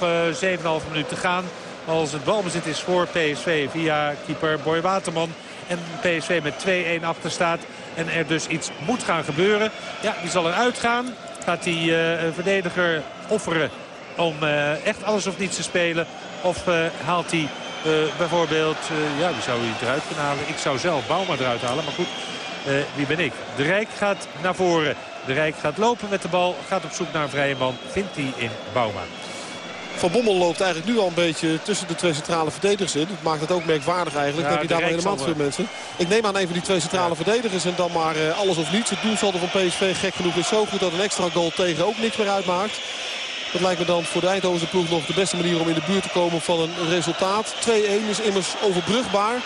minuten te gaan. Als het balbezit is voor PSV via keeper Boy Waterman. En PSV met 2-1 achter staat. En er dus iets moet gaan gebeuren. Ja, die zal eruit gaan. Gaat die uh, verdediger offeren om uh, echt alles of niets te spelen. Of uh, haalt hij bijvoorbeeld... ja, wie zou hij eruit kunnen halen? Ik zou zelf Bouma eruit halen. Maar goed, wie ben ik? De Rijk gaat naar voren. De Rijk gaat lopen met de bal. Gaat op zoek naar een vrije man. Vindt hij in Bouma. Van Bommel loopt eigenlijk nu al een beetje tussen de twee centrale verdedigers in. Dat maakt het ook merkwaardig eigenlijk. Ja, heb je daar maar helemaal veel mensen. Ik neem aan even die twee centrale ja. verdedigers en dan maar uh, alles of niets. Het doelsaldo van PSV gek genoeg is zo goed dat een extra goal tegen ook niks meer uitmaakt. Dat lijkt me dan voor de Eindhovense ploeg nog de beste manier om in de buurt te komen van een resultaat. 2-1 is immers overbrugbaar.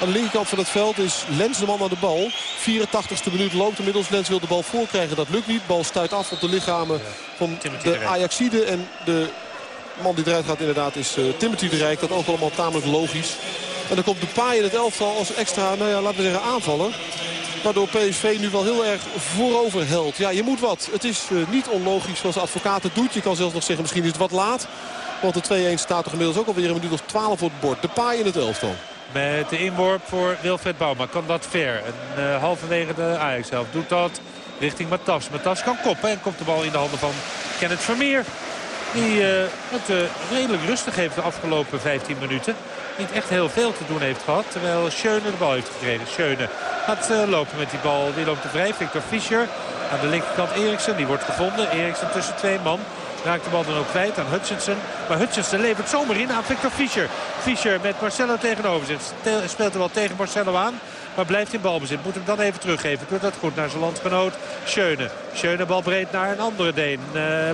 Aan de linkerkant van het veld is Lens de man aan de bal. 84ste minuut loopt inmiddels. Lens wil de bal voorkrijgen. Dat lukt niet. Bal stuit af op de lichamen van de Ajaxide. En de man die eruit gaat inderdaad is uh, Timothy de Rijk. Dat ook allemaal tamelijk logisch. En dan komt de paai in het elftal als extra, nou ja, laten we zeggen aanvaller. Waardoor PSV nu wel heel erg voorover helt. Ja, je moet wat. Het is uh, niet onlogisch zoals de advocaat het doet. Je kan zelfs nog zeggen, misschien is het wat laat. Want de 2-1 staat er inmiddels ook alweer een minuut of 12 voor het bord. De paai in het elftal. Met de inworp voor Wilfred Bouma kan dat ver. En uh, halverwege de Ajax zelf doet dat richting Matas. Matas kan koppen en komt de bal in de handen van Kenneth Vermeer. Die uh, het uh, redelijk rustig heeft de afgelopen 15 minuten. Niet echt heel veel te doen heeft gehad. Terwijl Schöne de bal heeft gekregen. Schöne gaat uh, lopen met die bal. Die loopt te vrij. Victor Fischer. Aan de linkerkant Eriksen. Die wordt gevonden. Eriksen tussen twee man. Raakt de bal dan ook kwijt aan Hutchinson. Maar Hutchinson levert zomaar in aan Victor Fischer. Fischer met Marcelo tegenover zich. Speelt er wel tegen Marcelo aan. Maar blijft in balbezit. Moet hem dan even teruggeven. Doet dat goed naar zijn landgenoot Schöne. Schöne bal breed naar een andere Deen.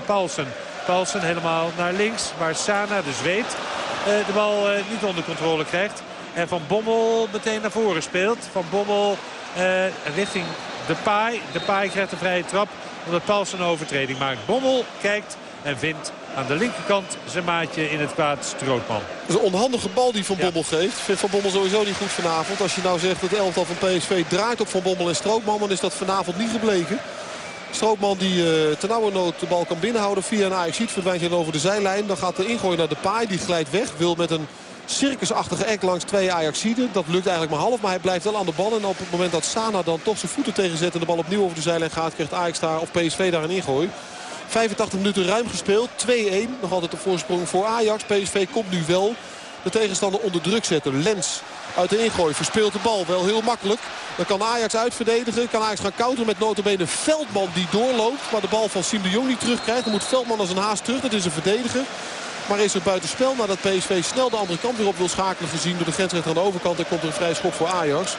Paulsen. Paulsen helemaal naar links. Waar Sana, de Zweed, eh, de bal eh, niet onder controle krijgt. En Van Bommel meteen naar voren speelt. Van Bommel eh, richting de paai. De paai krijgt een vrije trap omdat Paulsen een overtreding maakt. Bommel kijkt en vindt aan de linkerkant zijn maatje in het kwaad Strootman. Dat is een onhandige bal die Van Bommel ja. geeft. Vindt Van Bommel sowieso niet goed vanavond. Als je nou zegt dat het elftal van PSV draait op Van Bommel en Strootman... dan is dat vanavond niet gebleken. Stroopman die uh, ten nauwe nood de bal kan binnenhouden via een ajax verdwijnt hij over de zijlijn. Dan gaat de ingooi naar de paai. Die glijdt weg. Wil met een circusachtige ek langs twee Ajaxiden. Dat lukt eigenlijk maar half, maar hij blijft wel aan de bal. En op het moment dat Sana dan toch zijn voeten tegenzet en de bal opnieuw over de zijlijn gaat... krijgt Ajax daar, of PSV daar een ingooi. 85 minuten ruim gespeeld. 2-1. Nog altijd de voorsprong voor Ajax. PSV komt nu wel de tegenstander onder druk zetten. Lens uit de ingooi verspeelt de bal wel heel makkelijk. Dan kan Ajax uitverdedigen. Kan Ajax gaan counteren met notabene Veldman die doorloopt. Maar de bal van Sim de Jong niet terugkrijgt. Dan moet Veldman als een haast terug. Dat is een verdediger. Maar is het buitenspel nadat PSV snel de andere kant weer op wil schakelen. Gezien door de grensrechter aan de overkant. En komt er een vrij schop voor Ajax.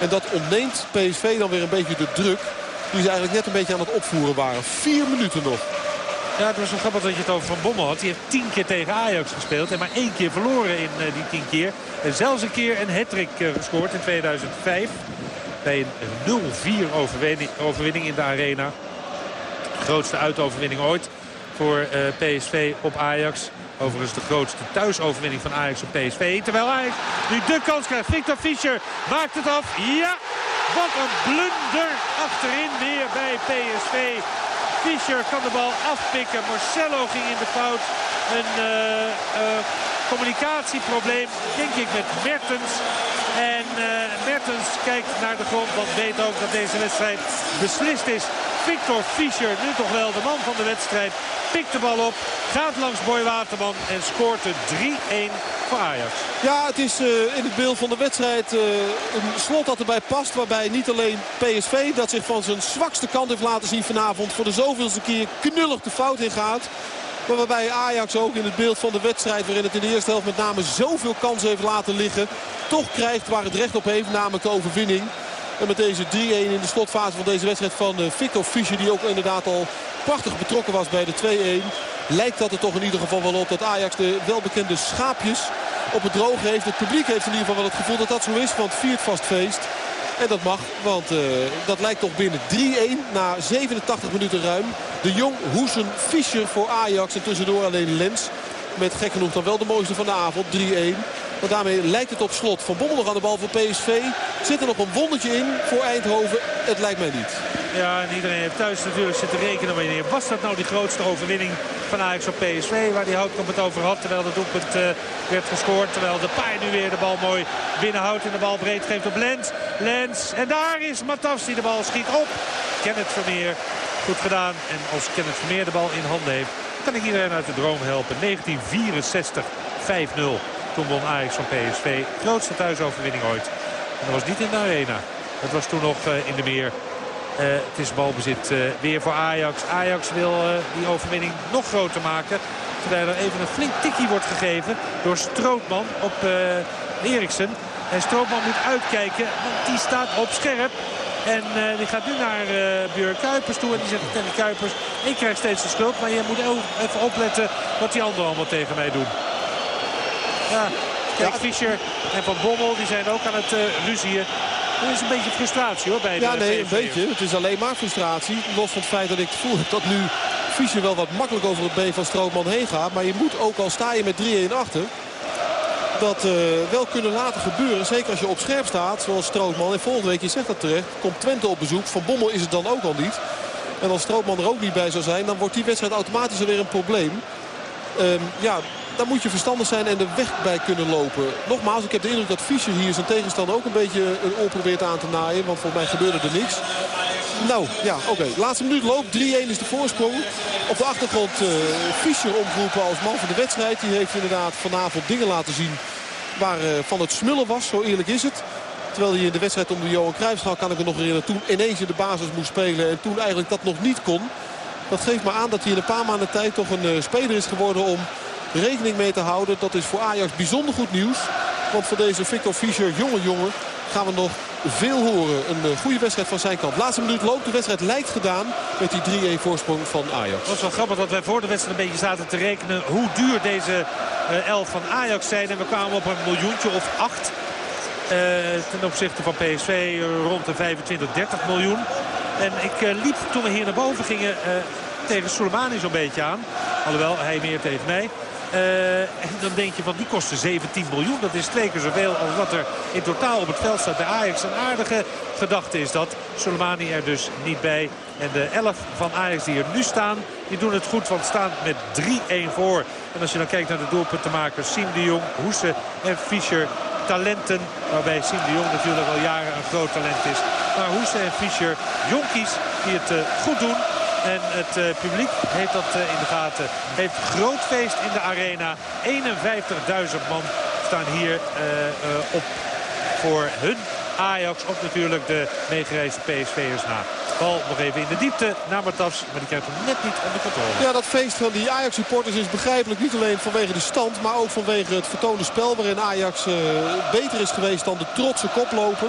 En dat ontneemt PSV dan weer een beetje de druk. Die ze eigenlijk net een beetje aan het opvoeren waren. Vier minuten nog. Ja, het was zo grappig dat je het over Van Bommel had. Die heeft tien keer tegen Ajax gespeeld en maar één keer verloren in uh, die tien keer. En zelfs een keer een hat-trick uh, gescoord in 2005. Bij een 0-4 overwinning, overwinning in de arena. grootste uitoverwinning ooit voor uh, PSV op Ajax. Overigens de grootste thuisoverwinning van Ajax op PSV. Terwijl Ajax nu de kans krijgt. Victor Fischer maakt het af. Ja, wat een blunder achterin weer bij PSV. Fischer kan de bal afpikken. Marcelo ging in de fout. Een uh, uh, communicatieprobleem, denk ik, met Mertens. En uh, Mertens kijkt naar de grond, want weet ook dat deze wedstrijd beslist is. Victor Fischer, nu toch wel de man van de wedstrijd, pikt de bal op, gaat langs Boy Waterman en scoort de 3-1 voor Ajax. Ja, het is uh, in het beeld van de wedstrijd uh, een slot dat erbij past. Waarbij niet alleen PSV dat zich van zijn zwakste kant heeft laten zien vanavond. Voor de zoveelste keer knullig de fout in gaat. Maar waarbij Ajax ook in het beeld van de wedstrijd... waarin het in de eerste helft met name zoveel kansen heeft laten liggen... toch krijgt waar het recht op heeft, namelijk de overwinning. En met deze 3-1 in de slotfase van deze wedstrijd van uh, Victor Fischer... die ook inderdaad al prachtig betrokken was bij de 2-1... lijkt dat er toch in ieder geval wel op dat Ajax de welbekende schaapjes op het droog heeft. Het publiek heeft in ieder geval wel het gevoel dat dat zo is, want viert vast feest. En dat mag, want uh, dat lijkt toch binnen 3-1 na 87 minuten ruim. De Jong, Hoesen, Fischer voor Ajax en tussendoor alleen Lens. Met gek genoeg dan wel de mooiste van de avond, 3-1. Maar daarmee lijkt het op slot. Van Bommel nog aan de bal voor PSV. Zit er nog een wondertje in voor Eindhoven? Het lijkt mij niet. Ja, en iedereen heeft thuis natuurlijk zitten rekenen. Wanneer was dat nou die grootste overwinning van Ajax op PSV? Waar die Houtkamp het over had. Terwijl het doelpunt uh, werd gescoord. Terwijl de paai nu weer de bal mooi binnenhoudt. En de bal breed geeft op Lens. Lens. En daar is Matas die de bal schiet op. Kenneth Vermeer. Goed gedaan. En als Kenneth Vermeer de bal in handen heeft. Kan ik iedereen uit de droom helpen. 1964 5-0. Toen won Ajax van PSV. Grootste thuisoverwinning ooit. En dat was niet in de arena. Dat was toen nog uh, in de meer. Uh, het is balbezit uh, weer voor Ajax. Ajax wil die overwinning nog groter maken. Terwijl er even een flink tikkie wordt gegeven door Strootman op Eriksen. En Strootman moet uitkijken, want die staat op scherp. En uh, die gaat nu naar uh, Kuipers toe. En die zegt tegen Kuipers, ik krijg steeds de schuld. Maar je moet even opletten wat die anderen allemaal tegen mij doen. Ja, kijk, Fischer en Van Bommel die zijn ook aan het uh, ruzieën. Er is een beetje frustratie hoor bij de Ja, nee, een beetje. Het is alleen maar frustratie. Los van het feit dat ik het voel dat nu Fischer wel wat makkelijk over het been van Strootman heen gaat. Maar je moet ook al sta je met 3-1 achter. Dat uh, wel kunnen laten gebeuren. Zeker als je op scherp staat, zoals Strootman. En volgende week, je zegt dat terecht, komt Twente op bezoek. Van Bommel is het dan ook al niet. En als Strootman er ook niet bij zou zijn, dan wordt die wedstrijd automatisch alweer een probleem. Um, ja, dan moet je verstandig zijn en de weg bij kunnen lopen. Nogmaals, ik heb de indruk dat Fischer hier zijn tegenstander ook een beetje een oor probeert aan te naaien. Want volgens mij gebeurde er niks. Nou, ja, oké. Laatste minuut loopt. 3-1 is de voorsprong. Op de achtergrond uh, Fischer omgeroepen als man van de wedstrijd. Die heeft inderdaad vanavond dingen laten zien waar uh, van het smullen was. Zo eerlijk is het. Terwijl hij in de wedstrijd om de Johan Cruijffschaal kan ik me nog herinneren. Toen ineens in de basis moest spelen en toen eigenlijk dat nog niet kon. Dat geeft me aan dat hij in een paar maanden tijd toch een uh, speler is geworden om rekening mee te houden. Dat is voor Ajax bijzonder goed nieuws. Want voor deze Victor Fischer, jonge jongen, gaan we nog veel horen. Een eh, goede wedstrijd van zijn kant. Laatste minuut loopt. De wedstrijd lijkt gedaan met die 3-1 voorsprong van Ajax. Het was wel grappig dat wij voor de wedstrijd een beetje zaten te rekenen hoe duur deze uh, elf van Ajax zijn. En we kwamen op een miljoentje of acht. Uh, ten opzichte van PSV rond de 25, 30 miljoen. En ik liep toen we hier naar boven gingen tegen Soleimani zo'n beetje aan. Alhoewel, hij meer tegen mij. Uh, en dan denk je van die kosten 17 miljoen. Dat is twee keer zoveel als wat er in totaal op het veld staat bij Ajax. Een aardige gedachte is dat. Soleimani er dus niet bij. En de 11 van Ajax die er nu staan, die doen het goed. Want staan met 3-1 voor. En als je dan kijkt naar de doelpuntenmakers Siem de Jong, Hoese en Fischer. Talenten, waarbij Siem de Jong natuurlijk al jaren een groot talent is. Maar Hoese en Fischer, jonkies die het uh, goed doen. En het uh, publiek heeft dat uh, in de gaten. Heeft groot feest in de arena. 51.000 man staan hier uh, op voor hun Ajax. Ook natuurlijk de meegereisde PSV'ers na. Bal nog even in de diepte naar Matas. Maar die krijgt hem net niet onder controle. Ja, dat feest van die Ajax-supporters is begrijpelijk. Niet alleen vanwege de stand, maar ook vanwege het vertoonde spel. Waarin Ajax beter is geweest dan de trotse koploper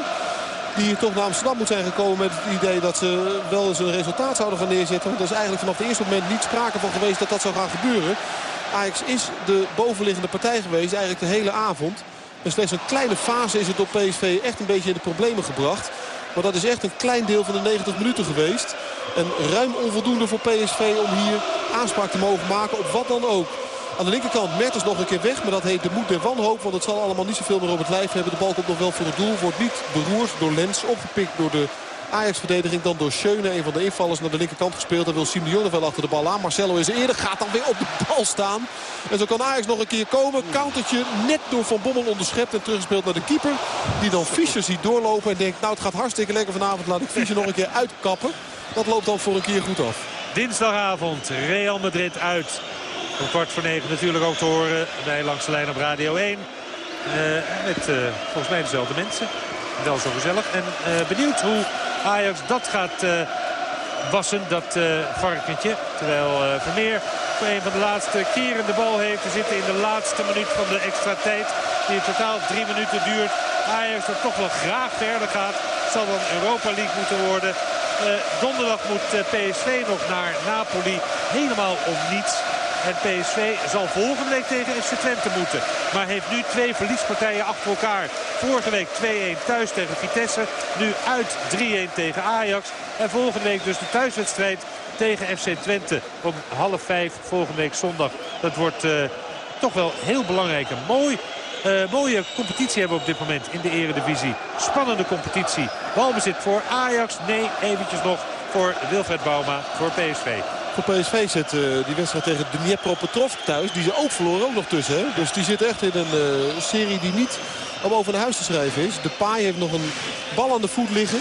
die toch naar Amsterdam moet zijn gekomen met het idee dat ze wel eens een resultaat zouden gaan neerzetten. Want er is eigenlijk vanaf het eerste moment niet sprake van geweest dat dat zou gaan gebeuren. Ajax is de bovenliggende partij geweest eigenlijk de hele avond. En slechts een kleine fase is het op PSV echt een beetje in de problemen gebracht. Maar dat is echt een klein deel van de 90 minuten geweest. En ruim onvoldoende voor PSV om hier aanspraak te mogen maken op wat dan ook. Aan de linkerkant Mertens nog een keer weg. Maar dat heet de moed der wanhoop. Want het zal allemaal niet zoveel meer op het lijf hebben. De bal komt nog wel voor het doel. Wordt niet beroerd door Lens. Opgepikt door de Ajax-verdediging dan door Schöne, een van de invallers, naar de linkerkant gespeeld. Dan wil Jong wel achter de bal aan. Marcelo is eerder, gaat dan weer op de bal staan. En zo kan Ajax nog een keer komen. Countertje net door Van Bommel onderschept en teruggespeeld naar de keeper. Die dan Fischer ziet doorlopen en denkt, nou het gaat hartstikke lekker vanavond. Laat ik Fischer nog een keer uitkappen. Dat loopt dan voor een keer goed af. Dinsdagavond Real Madrid uit. Om kwart voor negen natuurlijk ook te horen bij Langs de Lijn op Radio 1. Uh, met uh, volgens mij dezelfde mensen. Wel zo gezellig. En uh, benieuwd hoe Ajax dat gaat wassen, dat varkentje. Terwijl Vermeer voor een van de laatste keren de bal heeft. We zitten in de laatste minuut van de extra tijd. Die in totaal drie minuten duurt. Ajax dat toch wel graag verder gaat. Zal dan Europa League moeten worden. Donderdag moet PSV nog naar Napoli. Helemaal om niets. En PSV zal volgende week tegen FC Twente moeten. Maar heeft nu twee verliespartijen achter elkaar. Vorige week 2-1 thuis tegen Vitesse. Nu uit 3-1 tegen Ajax. En volgende week dus de thuiswedstrijd tegen FC Twente. Om half vijf volgende week zondag. Dat wordt uh, toch wel heel belangrijk en mooi. Uh, mooie competitie hebben we op dit moment in de eredivisie. Spannende competitie. Balbezit voor Ajax. Nee, eventjes nog voor Wilfred Bauma, voor PSV. Voor PSV zit uh, die wedstrijd tegen Dnipropetrovsk thuis. Die ze ook verloren, ook nog tussen. Dus die zit echt in een uh, serie die niet om over naar huis te schrijven is. De Paai heeft nog een bal aan de voet liggen.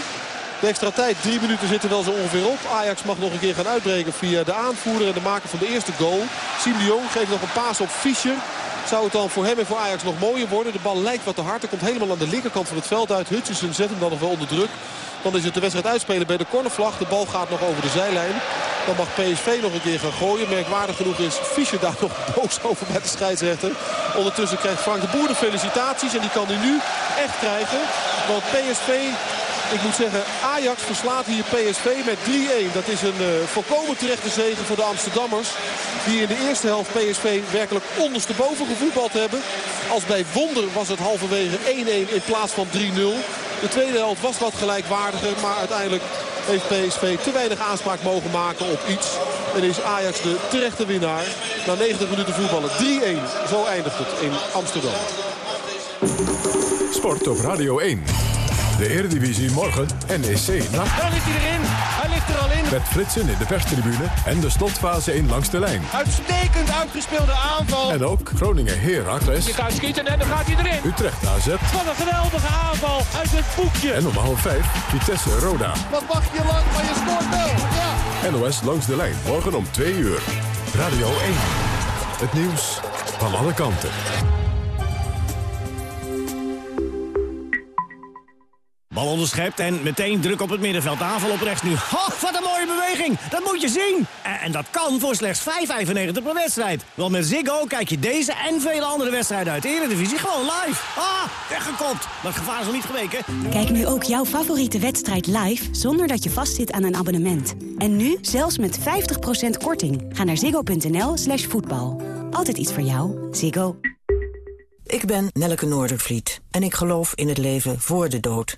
De extra tijd, drie minuten zitten wel zo ongeveer op. Ajax mag nog een keer gaan uitbreken via de aanvoerder en de maker van de eerste goal. Siem geeft nog een paas op Fischer. Zou het dan voor hem en voor Ajax nog mooier worden? De bal lijkt wat te hard. Hij komt helemaal aan de linkerkant van het veld uit. Hutchinson zet hem dan nog wel onder druk. Dan is het de wedstrijd uitspelen bij de cornervlag. De bal gaat nog over de zijlijn. Dan mag PSV nog een keer gaan gooien. Merkwaardig genoeg is Fischer daar nog boos over bij de scheidsrechter. Ondertussen krijgt Frank de Boer de felicitaties. En die kan hij nu echt krijgen. Want PSV ik moet zeggen, Ajax verslaat hier PSV met 3-1. Dat is een uh, volkomen terechte zegen voor de Amsterdammers. Die in de eerste helft PSV werkelijk ondersteboven gevoetbald hebben. Als bij Wonder was het halverwege 1-1 in plaats van 3-0. De tweede helft was wat gelijkwaardiger. Maar uiteindelijk heeft PSV te weinig aanspraak mogen maken op iets. En is Ajax de terechte winnaar. Na 90 minuten voetballen 3-1. Zo eindigt het in Amsterdam. Sport op Radio 1. De Eredivisie morgen, NEC NAC. Daar ligt hij erin. Hij ligt er al in. Met Flitsen in de perstribune en de slotfase in langs de lijn. Uitstekend uitgespeelde aanval. En ook Groningen Heracles. Je kan schieten en dan gaat hij erin. Utrecht AZ. Wat een geweldige aanval uit het boekje. En om half vijf Vitesse Roda. Wat wacht je lang, maar je scoort wel. Ja. NOS langs de lijn, morgen om twee uur. Radio 1. Het nieuws van alle kanten. Bal onderschept en meteen druk op het middenveld. Aanval op rechts nu. Oh, wat een mooie beweging. Dat moet je zien. En, en dat kan voor slechts 5,95 per wedstrijd. Want met Ziggo kijk je deze en vele andere wedstrijden uit de Eredivisie gewoon live. Ah, weggekopt. Maar het gevaar is nog niet geweken. Kijk nu ook jouw favoriete wedstrijd live zonder dat je vastzit aan een abonnement. En nu zelfs met 50% korting. Ga naar ziggo.nl slash voetbal. Altijd iets voor jou. Ziggo. Ik ben Nelleke Noordervliet en ik geloof in het leven voor de dood.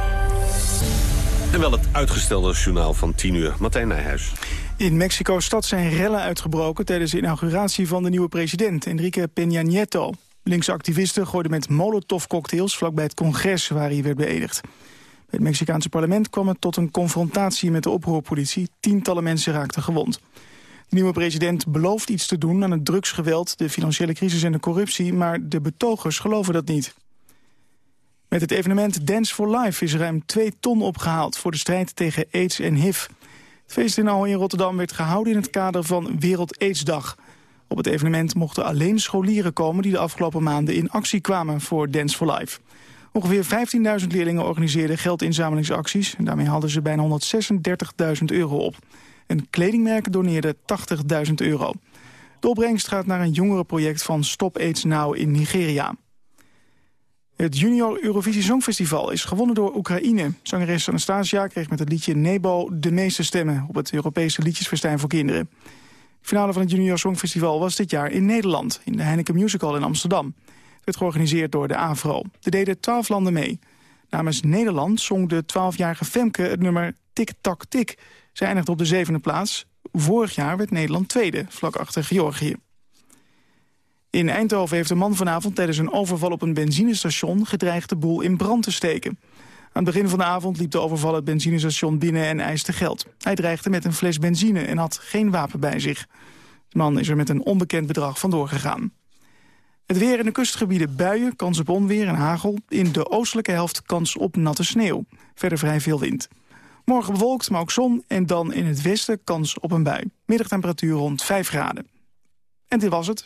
En wel het uitgestelde journaal van 10 uur. Martijn Nijhuis. In Mexico-stad zijn rellen uitgebroken tijdens de inauguratie van de nieuwe president, Enrique Peña Nieto. Linkse activisten gooiden met molotovcocktails vlakbij het congres waar hij werd beëdigd. Bij het Mexicaanse parlement kwam het tot een confrontatie met de oproerpolitie. Tientallen mensen raakten gewond. De nieuwe president belooft iets te doen aan het drugsgeweld, de financiële crisis en de corruptie, maar de betogers geloven dat niet. Met het evenement Dance for Life is ruim 2 ton opgehaald... voor de strijd tegen aids en HIV. Het feest in Al in Rotterdam werd gehouden in het kader van Wereld AIDS-dag. Op het evenement mochten alleen scholieren komen... die de afgelopen maanden in actie kwamen voor Dance for Life. Ongeveer 15.000 leerlingen organiseerden geldinzamelingsacties... en daarmee hadden ze bijna 136.000 euro op. Een kledingmerk doneerde 80.000 euro. De opbrengst gaat naar een jongerenproject van Stop AIDS Now in Nigeria. Het Junior Eurovisie Songfestival is gewonnen door Oekraïne. Zangeres Anastasia kreeg met het liedje Nebo de meeste stemmen... op het Europese liedjesfestijn voor kinderen. De finale van het Junior Songfestival was dit jaar in Nederland... in de Heineken Musical in Amsterdam. Het werd georganiseerd door de AVRO. Er deden twaalf landen mee. Namens Nederland zong de 12-jarige Femke het nummer Tik Tak Tik. Zij eindigde op de zevende plaats. Vorig jaar werd Nederland tweede, vlak achter Georgië. In Eindhoven heeft een man vanavond tijdens een overval op een benzinestation gedreigd de boel in brand te steken. Aan het begin van de avond liep de overval het benzinestation binnen en eiste geld. Hij dreigde met een fles benzine en had geen wapen bij zich. De man is er met een onbekend bedrag vandoor gegaan. Het weer in de kustgebieden buien, kans op onweer en hagel. In de oostelijke helft kans op natte sneeuw. Verder vrij veel wind. Morgen bewolkt, maar ook zon en dan in het westen kans op een bui. Middagtemperatuur rond 5 graden. En dit was het.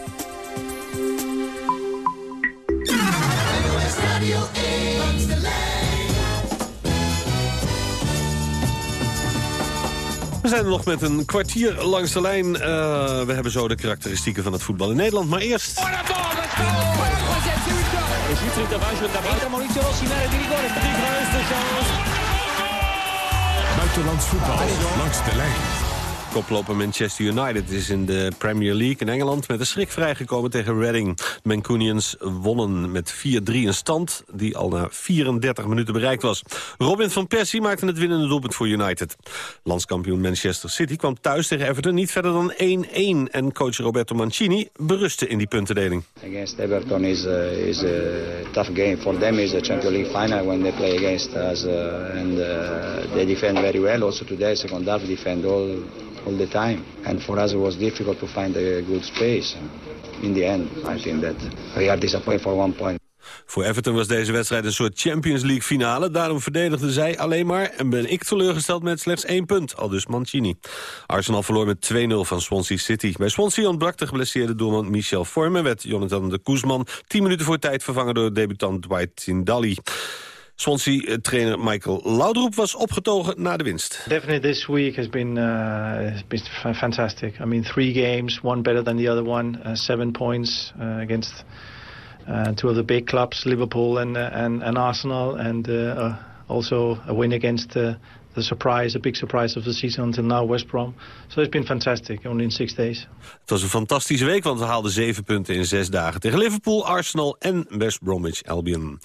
We zijn er nog met een kwartier langs de lijn. Uh, we hebben zo de karakteristieken van het voetbal in Nederland. Maar eerst... Buitenlands voetbal langs de lijn. Koploper Manchester United is in de Premier League in Engeland met een schrik vrijgekomen tegen Reading. Mancunians wonnen met 4-3 een stand die al na 34 minuten bereikt was. Robin van Persie maakte het winnende doelpunt voor United. Landskampioen Manchester City kwam thuis tegen Everton niet verder dan 1-1. En coach Roberto Mancini berustte in die puntendeling. Against Everton is a, is a tough game. For them is a Champions League final when they play against us. Uh, and uh, they defend very well. Also today, second half defend all all the time. And for us it was difficult to find good space. In the end, I think that we disappointed for point. Voor Everton was deze wedstrijd een soort Champions League finale. Daarom verdedigden zij alleen maar en ben ik teleurgesteld met slechts één punt. Al dus Mancini. Arsenal verloor met 2-0 van Swansea City. Bij Swansea ontbrak de geblesseerde doelman Michel Vormer... werd Jonathan de Koesman 10 minuten voor tijd vervangen door debutant Dwight Tindalli. Swansea-trainer Michael Laudrup was opgetogen na de winst. Definitely this week has been, uh, been fantastic. I mean, three games, one better than the other one, uh, seven points uh, against uh, two of the big clubs, Liverpool and uh, and, and Arsenal, and uh, also a win against the surprise, a big surprise of the season until now, West Brom. So it's been fantastic, only in six days. Het was een fantastische week, want we haalden zeven punten in zes dagen... tegen Liverpool, Arsenal en West Bromwich Albion.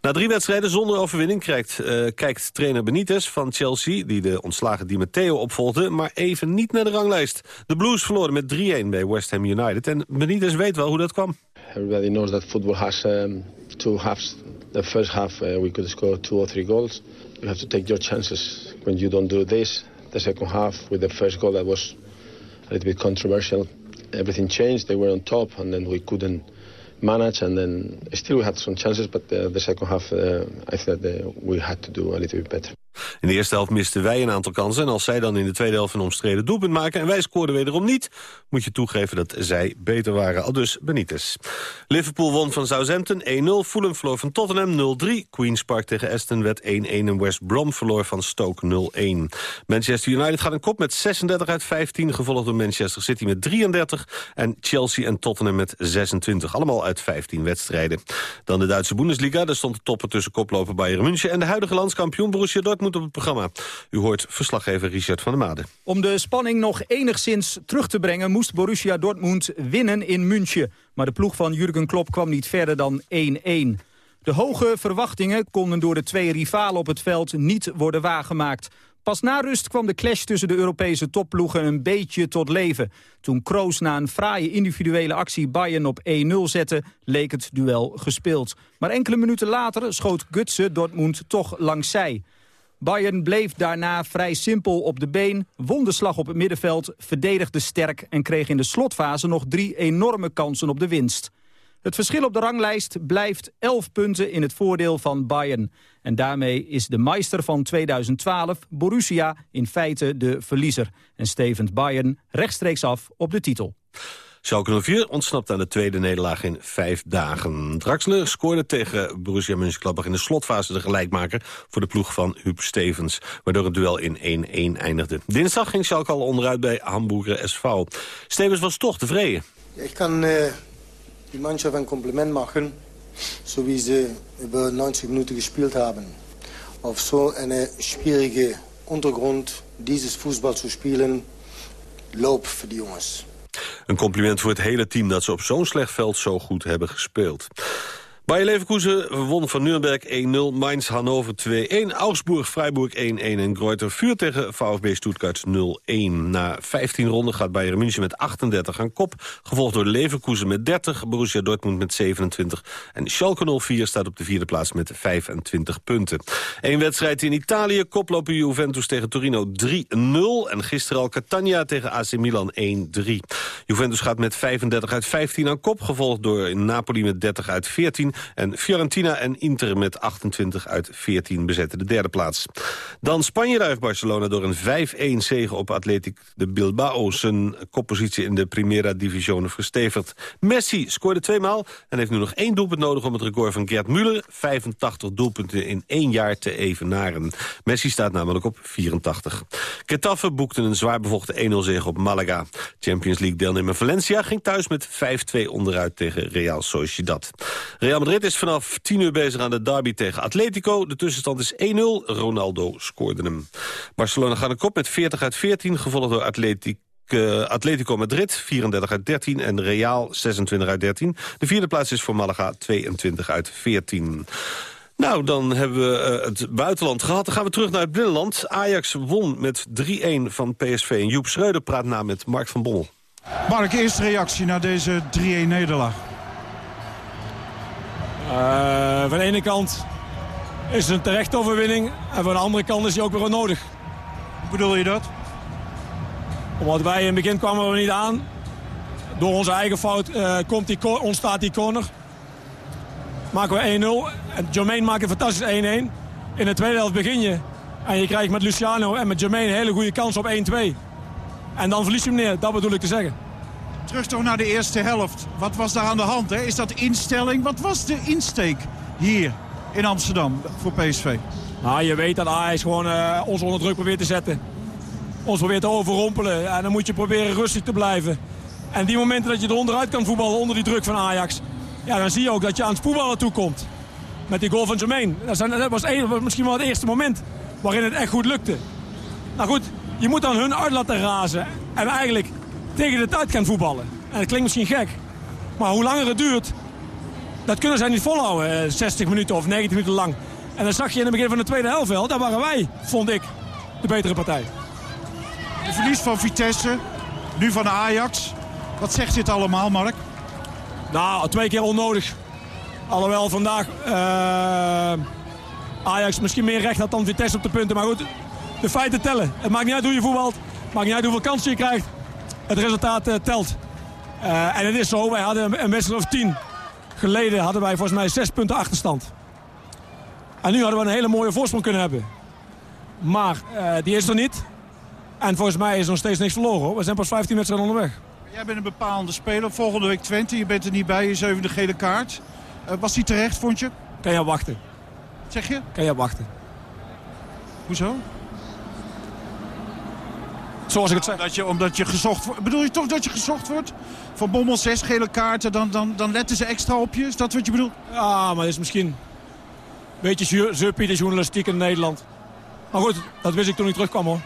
Na drie wedstrijden zonder overwinning kijkt, uh, kijkt trainer Benitez van Chelsea... die de ontslagen Di Matteo opvolgde, maar even niet naar de ranglijst. De Blues verloren met 3-1 bij West Ham United. En Benitez weet wel hoe dat kwam. Everybody knows that football has um, two halves. The first half uh, we could score two or three goals. You have to take your chances when you don't do this, the second half with the first goal that was a little bit controversial, everything changed. They were on top, and then we couldn't manage. And then still we had some chances, but the, the second half, uh, I thought we had to do a little bit better. In de eerste helft misten wij een aantal kansen... en als zij dan in de tweede helft een omstreden doelpunt maken... en wij scoorden wederom niet, moet je toegeven dat zij beter waren. Al dus Benitez. Liverpool won van Southampton 1-0, Fulham verloor van Tottenham 0-3... Queen's Park tegen Aston werd 1-1 en West Brom verloor van Stoke 0-1. Manchester United gaat een kop met 36 uit 15... gevolgd door Manchester City met 33... en Chelsea en Tottenham met 26, allemaal uit 15 wedstrijden. Dan de Duitse Bundesliga, daar stond de topper tussen koploper Bayern München... en de huidige landskampioen Borussia Dortmund op het programma. U hoort verslaggever Richard van der Made. Om de spanning nog enigszins terug te brengen... moest Borussia Dortmund winnen in München. Maar de ploeg van Jurgen Klopp kwam niet verder dan 1-1. De hoge verwachtingen konden door de twee rivalen op het veld niet worden waargemaakt. Pas na rust kwam de clash tussen de Europese topploegen een beetje tot leven. Toen Kroos na een fraaie individuele actie Bayern op 1-0 zette, leek het duel gespeeld. Maar enkele minuten later schoot Gutsen Dortmund toch langs zij. Bayern bleef daarna vrij simpel op de been, won de slag op het middenveld, verdedigde sterk en kreeg in de slotfase nog drie enorme kansen op de winst. Het verschil op de ranglijst blijft 11 punten in het voordeel van Bayern. En daarmee is de meister van 2012, Borussia, in feite de verliezer. En stevend Bayern rechtstreeks af op de titel. Schalke 04 ontsnapt aan de tweede nederlaag in vijf dagen. Draxler scoorde tegen Borussia Mönchengladbach in de slotfase de gelijkmaker voor de ploeg van Huub Stevens, waardoor het duel in 1-1 eindigde. Dinsdag ging Schalke al onderuit bij Hamburger SV. Stevens was toch tevreden. ik kan uh, die Mannschaft een compliment maken, zo wie ze over 90 minuten gespeeld hebben. Op zo'n schwierige ondergrond dieses voetbal te spelen, loop voor die jongens. Een compliment voor het hele team dat ze op zo'n slecht veld zo goed hebben gespeeld. Bayer Leverkusen won van Nuremberg 1-0, Mainz Hannover 2-1, Augsburg Freiburg 1-1 en Greuther Vuur tegen VfB Stuttgart 0-1. Na 15 ronden gaat Bayern München met 38 aan kop, gevolgd door Leverkusen met 30, Borussia Dortmund met 27 en Schalke 04 staat op de vierde plaats met 25 punten. Eén wedstrijd in Italië, koploper Juventus tegen Torino 3-0 en gisteren al Catania tegen AC Milan 1-3. Juventus gaat met 35 uit 15 aan kop, gevolgd door Napoli met 30 uit 14 en Fiorentina en Inter met 28 uit 14 bezetten de derde plaats. Dan Spanje, daar Barcelona door een 5-1 zege op Athletic de Bilbao... zijn koppositie in de Primera Divisione verstevigd. Messi scoorde tweemaal en heeft nu nog één doelpunt nodig... om het record van Gerd Müller, 85 doelpunten in één jaar te evenaren. Messi staat namelijk op 84. Getafe boekte een zwaar bevochten 1-0 zege op Malaga. Champions League deelnemer Valencia ging thuis met 5-2 onderuit tegen Real Sociedad. Real Madrid is vanaf 10 uur bezig aan de derby tegen Atletico. De tussenstand is 1-0. Ronaldo scoorde hem. Barcelona gaat een kop met 40 uit 14, gevolgd door Atletico. Atletico Madrid, 34 uit 13 en Real 26 uit 13. De vierde plaats is voor Malaga, 22 uit 14. Nou, dan hebben we uh, het buitenland gehad. Dan gaan we terug naar het binnenland. Ajax won met 3-1 van PSV. En Joep Schreuder praat na met Mark van Bommel. Mark, eerste reactie naar deze 3-1 nederlaag. Uh, van de ene kant is het een terechte overwinning. En van de andere kant is hij ook weer onnodig. Hoe bedoel je dat? Omdat wij in het begin kwamen we niet aan. Door onze eigen fout uh, komt die, ontstaat die corner. Maken we 1-0. En Jermaine maakt een fantastisch 1-1. In de tweede helft begin je. En je krijgt met Luciano en met Jermaine een hele goede kans op 1-2. En dan verlies je hem neer. Dat bedoel ik te zeggen. Terug toch naar de eerste helft. Wat was daar aan de hand? Hè? Is dat instelling? Wat was de insteek hier in Amsterdam voor PSV? Nou, je weet dat Ajax gewoon uh, ons onder druk probeert te zetten. Ons probeert te overrompelen. En dan moet je proberen rustig te blijven. En die momenten dat je er onderuit kan voetballen onder die druk van Ajax... Ja, dan zie je ook dat je aan het voetballen toe komt. Met die goal van Jermaine. Dat, was misschien wel het eerste moment waarin het echt goed lukte. Nou goed, je moet dan hun uit laten razen. En eigenlijk tegen de tijd kan voetballen. En dat klinkt misschien gek. Maar hoe langer het duurt, dat kunnen zij niet volhouden. 60 minuten of 90 minuten lang. En dan zag je in het begin van de tweede helft wel. Daar waren wij, vond ik, de betere partij. De verlies van Vitesse, nu van Ajax. Wat zegt dit allemaal, Mark? Nou, twee keer onnodig. Alhoewel vandaag uh, Ajax misschien meer recht had dan Vitesse op de punten. Maar goed, de feiten tellen. Het maakt niet uit hoe je voetbalt. Het maakt niet uit hoeveel kansen je krijgt het resultaat uh, telt. Uh, en het is zo, wij hadden een wedstrijd of tien geleden hadden wij volgens mij zes punten achterstand. En nu hadden we een hele mooie voorsprong kunnen hebben. Maar uh, die is er niet. En volgens mij is er nog steeds niks verloren. Hoor. We zijn pas 15 wedstrijden onderweg. Jij bent een bepaalde speler. Volgende week Twente. Je bent er niet bij. Je zevende gele kaart. Was die terecht, vond je? Kan je wachten. Wat zeg je? Kan je wachten. Hoezo? Zoals ik het zeg. Omdat je, omdat je gezocht wordt. Bedoel je toch dat je gezocht wordt? Van Bommel zes gele kaarten, dan, dan, dan letten ze extra op je? Is dat wat je bedoelt? Ja, maar dat is misschien een beetje zuppie journalistiek in Nederland. Maar goed, dat wist ik toen ik terugkwam hoor.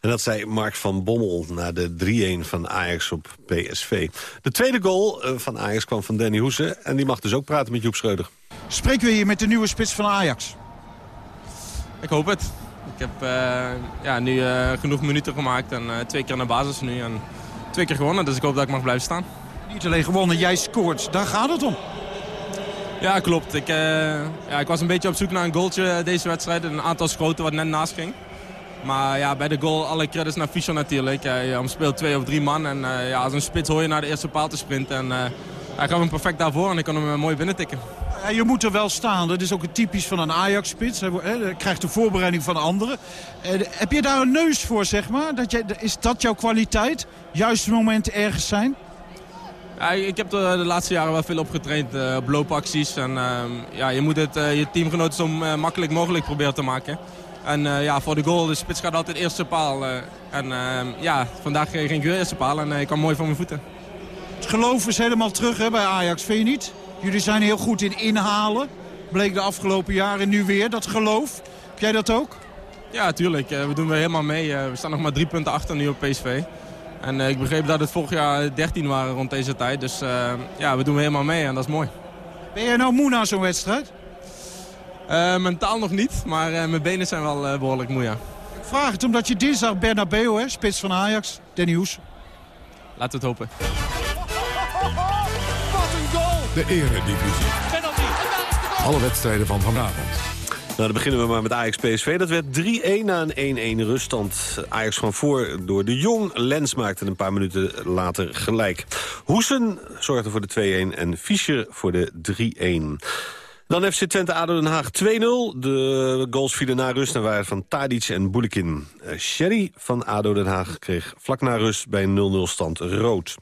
En dat zei Mark van Bommel na de 3-1 van Ajax op PSV. De tweede goal eh, van Ajax kwam van Danny Hoesen. En die mag dus ook praten met Joep Schreuder. Spreken we hier met de nieuwe spits van Ajax? Ik hoop het. Ik heb uh, ja, nu uh, genoeg minuten gemaakt en uh, twee keer naar basis nu. En twee keer gewonnen, dus ik hoop dat ik mag blijven staan. Niet alleen gewonnen, jij scoort. Daar gaat het om. Ja, klopt. Ik, ja, ik was een beetje op zoek naar een goaltje deze wedstrijd. Een aantal schoten wat net naast ging. Maar ja, bij de goal alle credits naar Fischer natuurlijk. Hij speelt twee of drie man. En ja, als een spits hoor je naar de eerste paal te sprinten. En hij gaf hem perfect daarvoor en ik kon hem mooi binnen tikken. Ja, je moet er wel staan. Dat is ook het typisch van een Ajax-spits. Hij krijgt de voorbereiding van anderen. heb je daar een neus voor, zeg maar? Dat je, is dat jouw kwaliteit? Juiste momenten ergens zijn? Ja, ik heb er de laatste jaren wel veel op getraind. Uh, op loopacties. En, uh, ja, je moet het uh, je teamgenoten zo makkelijk mogelijk proberen te maken. En ja, voor de goal, de spits gaat altijd eerste paal. en ja, vandaag ging ik weer eerste paal en ik kwam mooi van mijn voeten. Het geloof is helemaal terug hè, bij Ajax, vind je niet? Jullie zijn heel goed in inhalen. Bleek de afgelopen jaren nu weer, dat geloof. Heb jij dat ook? Ja, tuurlijk. We doen weer helemaal mee. We staan nog maar drie punten achter nu op PSV. En ik begreep dat het vorig jaar 13 waren rond deze tijd. Dus ja, we doen helemaal mee en dat is mooi. Ben jij nou moe na zo'n wedstrijd? Uh, mentaal nog niet, maar uh, mijn benen zijn wel behoorlijk moe, ja. Ik vraag het omdat je dinsdag Bernabeu, hè, spits van Ajax, Danny Hoes. Laten we het hopen. De Eredivisie. Alle wedstrijden van vanavond. Nou, dan beginnen we maar met Ajax-PSV. Dat werd 3-1 na een 1-1 ruststand. Ajax kwam voor door de Jong. Lens maakte een paar minuten later gelijk. Hoesen zorgde voor de 2-1 en Fischer voor de 3-1. Dan FC Twente ADO Den Haag 2-0. De goals vielen na rust en waren van Tadic en Boulikin. Uh, Sherry van ADO Den Haag kreeg vlak na rust bij 0-0 stand rood.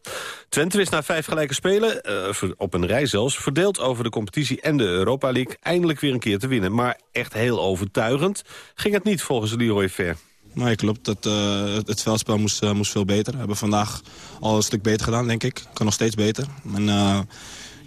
Twente wist na vijf gelijke spelen, uh, op een rij zelfs... verdeeld over de competitie en de Europa League... eindelijk weer een keer te winnen. Maar echt heel overtuigend ging het niet volgens Leroy Ver. Nee, klopt. Het, uh, het veldspel moest, moest veel beter. We hebben vandaag al een stuk beter gedaan, denk ik. Kan nog steeds beter.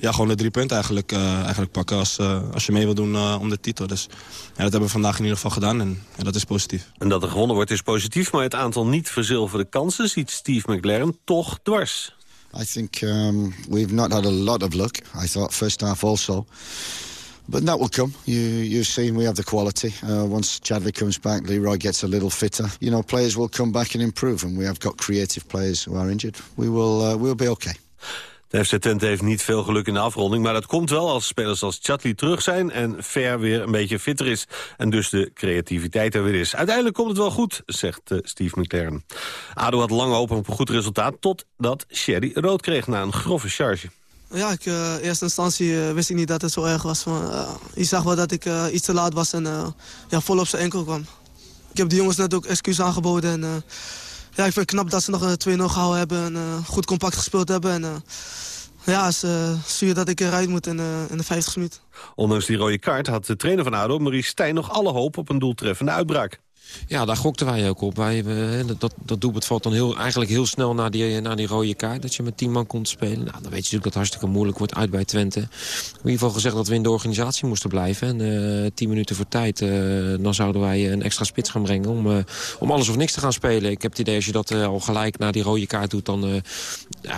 Ja, gewoon de drie punten eigenlijk, uh, eigenlijk pakken als, uh, als je mee wil doen uh, om de titel. Dus ja, dat hebben we vandaag in ieder geval gedaan en ja, dat is positief. En dat er gewonnen wordt is positief, maar het aantal niet verzilverde kansen ziet Steve McLaren toch dwars. I think um, we've not had a lot of luck. I thought first half also. But that will come. You, you've seen we have the quality. Uh, once Chadley comes back, Leroy gets a little fitter. You know, players will come back and improve. And we have got creative players who are injured. We will, uh, we'll be okay. De FC Twente heeft niet veel geluk in de afronding... maar dat komt wel als spelers als Chatley terug zijn... en Ver weer een beetje fitter is en dus de creativiteit er weer is. Uiteindelijk komt het wel goed, zegt uh, Steve McLaren. ADO had lang open op een goed resultaat... totdat Sherry rood kreeg na een grove charge. Ja, ik, in eerste instantie uh, wist ik niet dat het zo erg was. Maar, je zag wel dat ik iets te laat was en ja, vol op zijn enkel kwam. Ik heb de jongens net ook excuus aangeboden. En, ja, ik vind het knap dat ze nog een 2-0 gehouden hebben en goed compact gespeeld hebben. En, ja, ze zie je dat ik eruit moet in, in de 50 minuten. Ondanks die rode kaart had de trainer van ADO, Maurice Stijn, nog alle hoop op een doeltreffende uitbraak. Ja, daar gokten wij ook op. Wij, dat, dat, dat doelpunt valt dan heel, eigenlijk heel snel na die, na die rode kaart. Dat je met tien man komt spelen. Nou, dan weet je natuurlijk dat het hartstikke moeilijk wordt uit bij Twente. In ieder geval gezegd dat we in de organisatie moesten blijven. En uh, tien minuten voor tijd, dan zouden wij een extra spits gaan brengen... om, om alles of niks te gaan spelen. Ik heb het idee, als je dat al gelijk na die rode kaart doet... dan,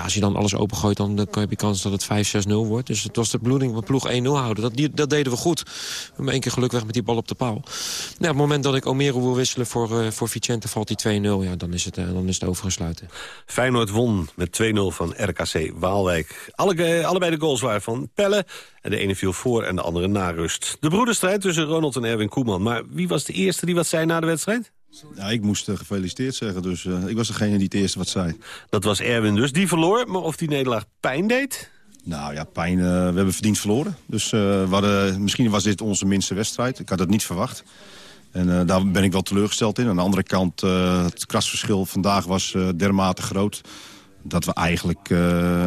als je dan alles opengooit, dan, dan heb je kans dat het 5-6-0 wordt. Dus het was de bedoeling we ploeg 1-0 houden. Dat, die, dat deden we goed. We hebben één keer geluk weg met die bal op de paal. Nou, op het moment dat ik Omero wil wisselen voor, uh, voor Vicente valt die 2-0. Ja, dan is het, uh, dan is het overgesluiten. Feyenoord won met 2-0 van RKC Waalwijk. Alle, allebei de goals waren van Pelle. En de ene viel voor en de andere na rust. De broederstrijd tussen Ronald en Erwin Koeman. Maar wie was de eerste die wat zei na de wedstrijd? Ja, ik moest uh, gefeliciteerd zeggen, dus ik was degene die het eerste wat zei. Dat was Erwin dus. Die verloor, maar of die nederlaag pijn deed? Nou ja, pijn. we hebben verdiend verloren. Dus we hadden, misschien was dit onze minste wedstrijd. Ik had het niet verwacht. En daar ben ik wel teleurgesteld in. Aan de andere kant, het krasverschil vandaag was dermate groot... dat we eigenlijk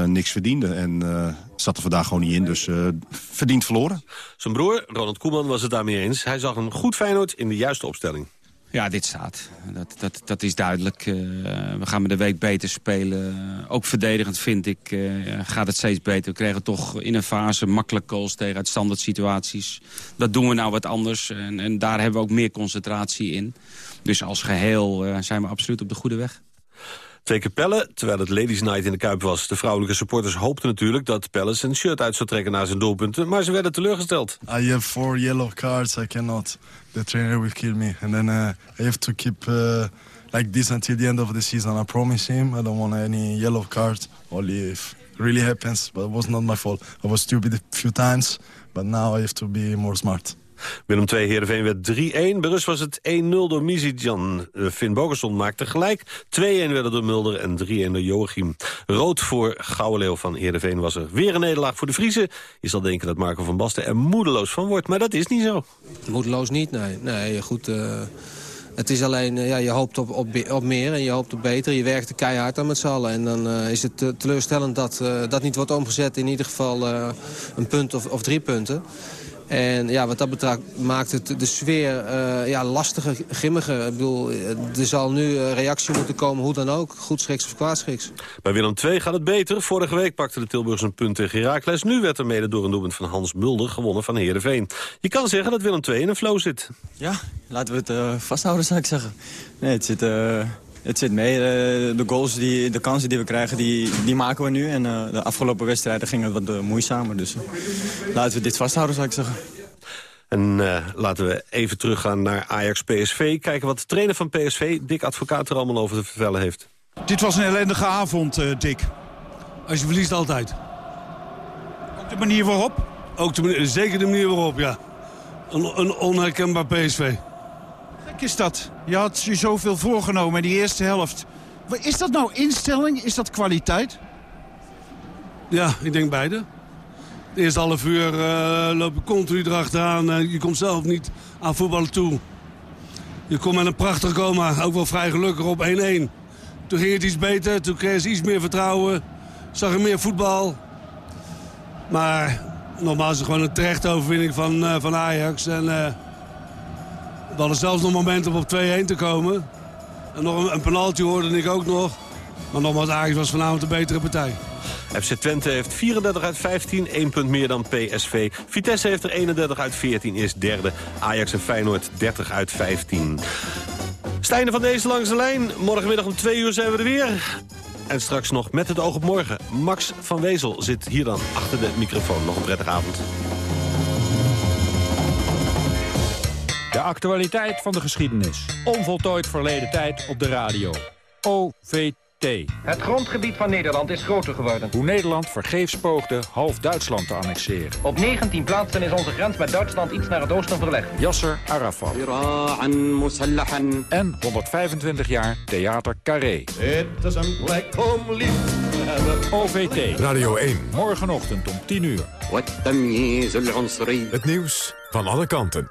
niks verdienden. En zat er vandaag gewoon niet in, dus verdiend verloren. Zijn broer, Ronald Koeman, was het daarmee eens. Hij zag een goed Feyenoord in de juiste opstelling. Ja, dit staat. Dat, dat, dat is duidelijk. Uh, we gaan met de week beter spelen. ook verdedigend vind ik uh, gaat het steeds beter. We kregen toch in een fase makkelijk goals tegen uit standaard situaties. Dat doen we nou wat anders. En, en daar hebben we ook meer concentratie in. Dus als geheel uh, zijn we absoluut op de goede weg. Twee keer Pelle, terwijl het Ladies Night in de Kuip was. De vrouwelijke supporters hoopten natuurlijk dat Pelle zijn shirt uit zou trekken na zijn doelpunten. Maar ze werden teleurgesteld. I have four yellow cards, I cannot. The trainer will kill me. And then uh, I have to keep uh, like this until the end of the season. I promise him I don't want any yellow cards. Only if really happens, but it was not my fault. I was stupid a few times, but now I have to be more smart. Willem 2 Heerenveen werd 3-1. Bij rust was het 1-0 door Mizidjan. Eh, Finn Bogerson maakte gelijk. 2-1 werden door Mulder en 3-1 door Joachim. Rood voor Gouwenleeuw van Heerenveen was er weer een nederlaag voor de Friese. Je zal denken dat Marco van Basten er moedeloos van wordt, maar dat is niet zo. Moedeloos niet, nee. Nee, goed... Uh... Het is alleen, ja, je hoopt op, op, op, meer en je hoopt op beter. Je werkt er keihard aan met z'n allen. En dan is het teleurstellend dat dat niet wordt omgezet. In ieder geval een punt of, of drie punten. En ja, wat dat betreft maakt het de sfeer uh, ja, lastiger, grimmiger. Ik bedoel, er zal nu een reactie moeten komen, hoe dan ook. Goed schiks of kwaad schiks. Bij Willem II gaat het beter. Vorige week pakte de Tilburgers een punt tegen Heracles. Nu werd er mede door een doelpunt van Hans Mulder gewonnen van Heerenveen. Je kan zeggen dat Willem II in een flow zit. Ja, laten we het uh, vasthouden, zou ik zeggen. Nee, het zit... Uh het zit mee. Eh, de goals, die, de kansen die we krijgen, die, die maken we nu. En uh, de afgelopen wedstrijden gingen het wat uh, moeizamer. Dus laten we dit vasthouden, zou ik zeggen. En laten we even teruggaan naar Ajax-PSV. Kijken wat de trainer van PSV, Dick Advocaat, er allemaal over te vertellen heeft. Dit was een ellendige avond, Dick. Als je verliest, altijd. Ook de manier waarop? Ook de, zeker de manier waarop, ja. Een, een onherkenbaar PSV is dat? Je had je zoveel voorgenomen in die eerste helft. Is dat nou instelling? Is dat kwaliteit? Ja, ik denk beide. De eerste half uur uh, loop je continu erachteraan. Uh, je komt zelf niet aan voetballen toe. Je komt met een prachtig coma, ook wel vrij gelukkig op 1-1. Toen ging het iets beter, toen kreeg ze iets meer vertrouwen. Zag er meer voetbal. Maar nogmaals, gewoon een terechte overwinning van, uh, van Ajax. En we hadden zelfs nog momenten om op 2-1 te komen. En nog een, een penalty hoorde ik ook nog. Maar nogmaals, Ajax was vanavond de betere partij. FC Twente heeft 34 uit 15, 1 punt meer dan PSV. Vitesse heeft er 31 uit 14, is derde. Ajax en Feyenoord 30 uit 15. Stijnen van deze langs de lijn. Morgenmiddag om 2 uur zijn we er weer. En straks nog met het oog op morgen. Max van Wezel zit hier dan achter de microfoon. Nog een prettige avond. De actualiteit van de geschiedenis. Onvoltooid verleden tijd op de radio. OVT. Het grondgebied van Nederland is groter geworden. Hoe Nederland vergeefs poogde half Duitsland te annexeren. Op 19 plaatsen is onze grens met Duitsland iets naar het oosten verlegd. Yasser Arafat. En 125 jaar Theater Carré. Het is een plek om lief OVT. Radio 1. Morgenochtend om 10 uur. Het nieuws van alle kanten.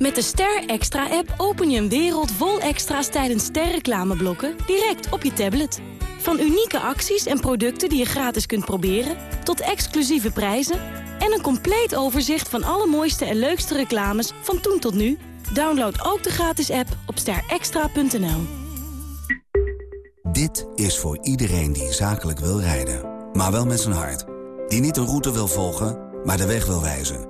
Met de Ster Extra app open je een wereld vol extra's tijdens sterreclameblokken direct op je tablet. Van unieke acties en producten die je gratis kunt proberen, tot exclusieve prijzen en een compleet overzicht van alle mooiste en leukste reclames van toen tot nu. Download ook de gratis app op sterextra.nl. Dit is voor iedereen die zakelijk wil rijden, maar wel met zijn hart. Die niet een route wil volgen, maar de weg wil wijzen.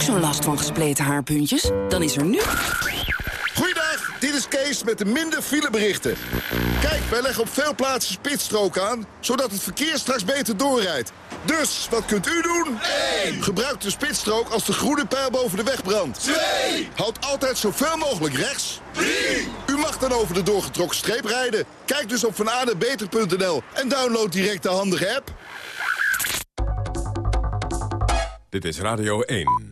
Ook zo'n last van gespleten haarpuntjes? Dan is er nu... Goeiedag, dit is Kees met de minder fileberichten. Kijk, wij leggen op veel plaatsen spitsstrook aan... zodat het verkeer straks beter doorrijdt. Dus, wat kunt u doen? 1. Gebruik de spitsstrook als de groene pijl boven de weg brandt. 2. Houd altijd zoveel mogelijk rechts. 3. U mag dan over de doorgetrokken streep rijden. Kijk dus op vanadebeter.nl en download direct de handige app. Dit is Radio 1.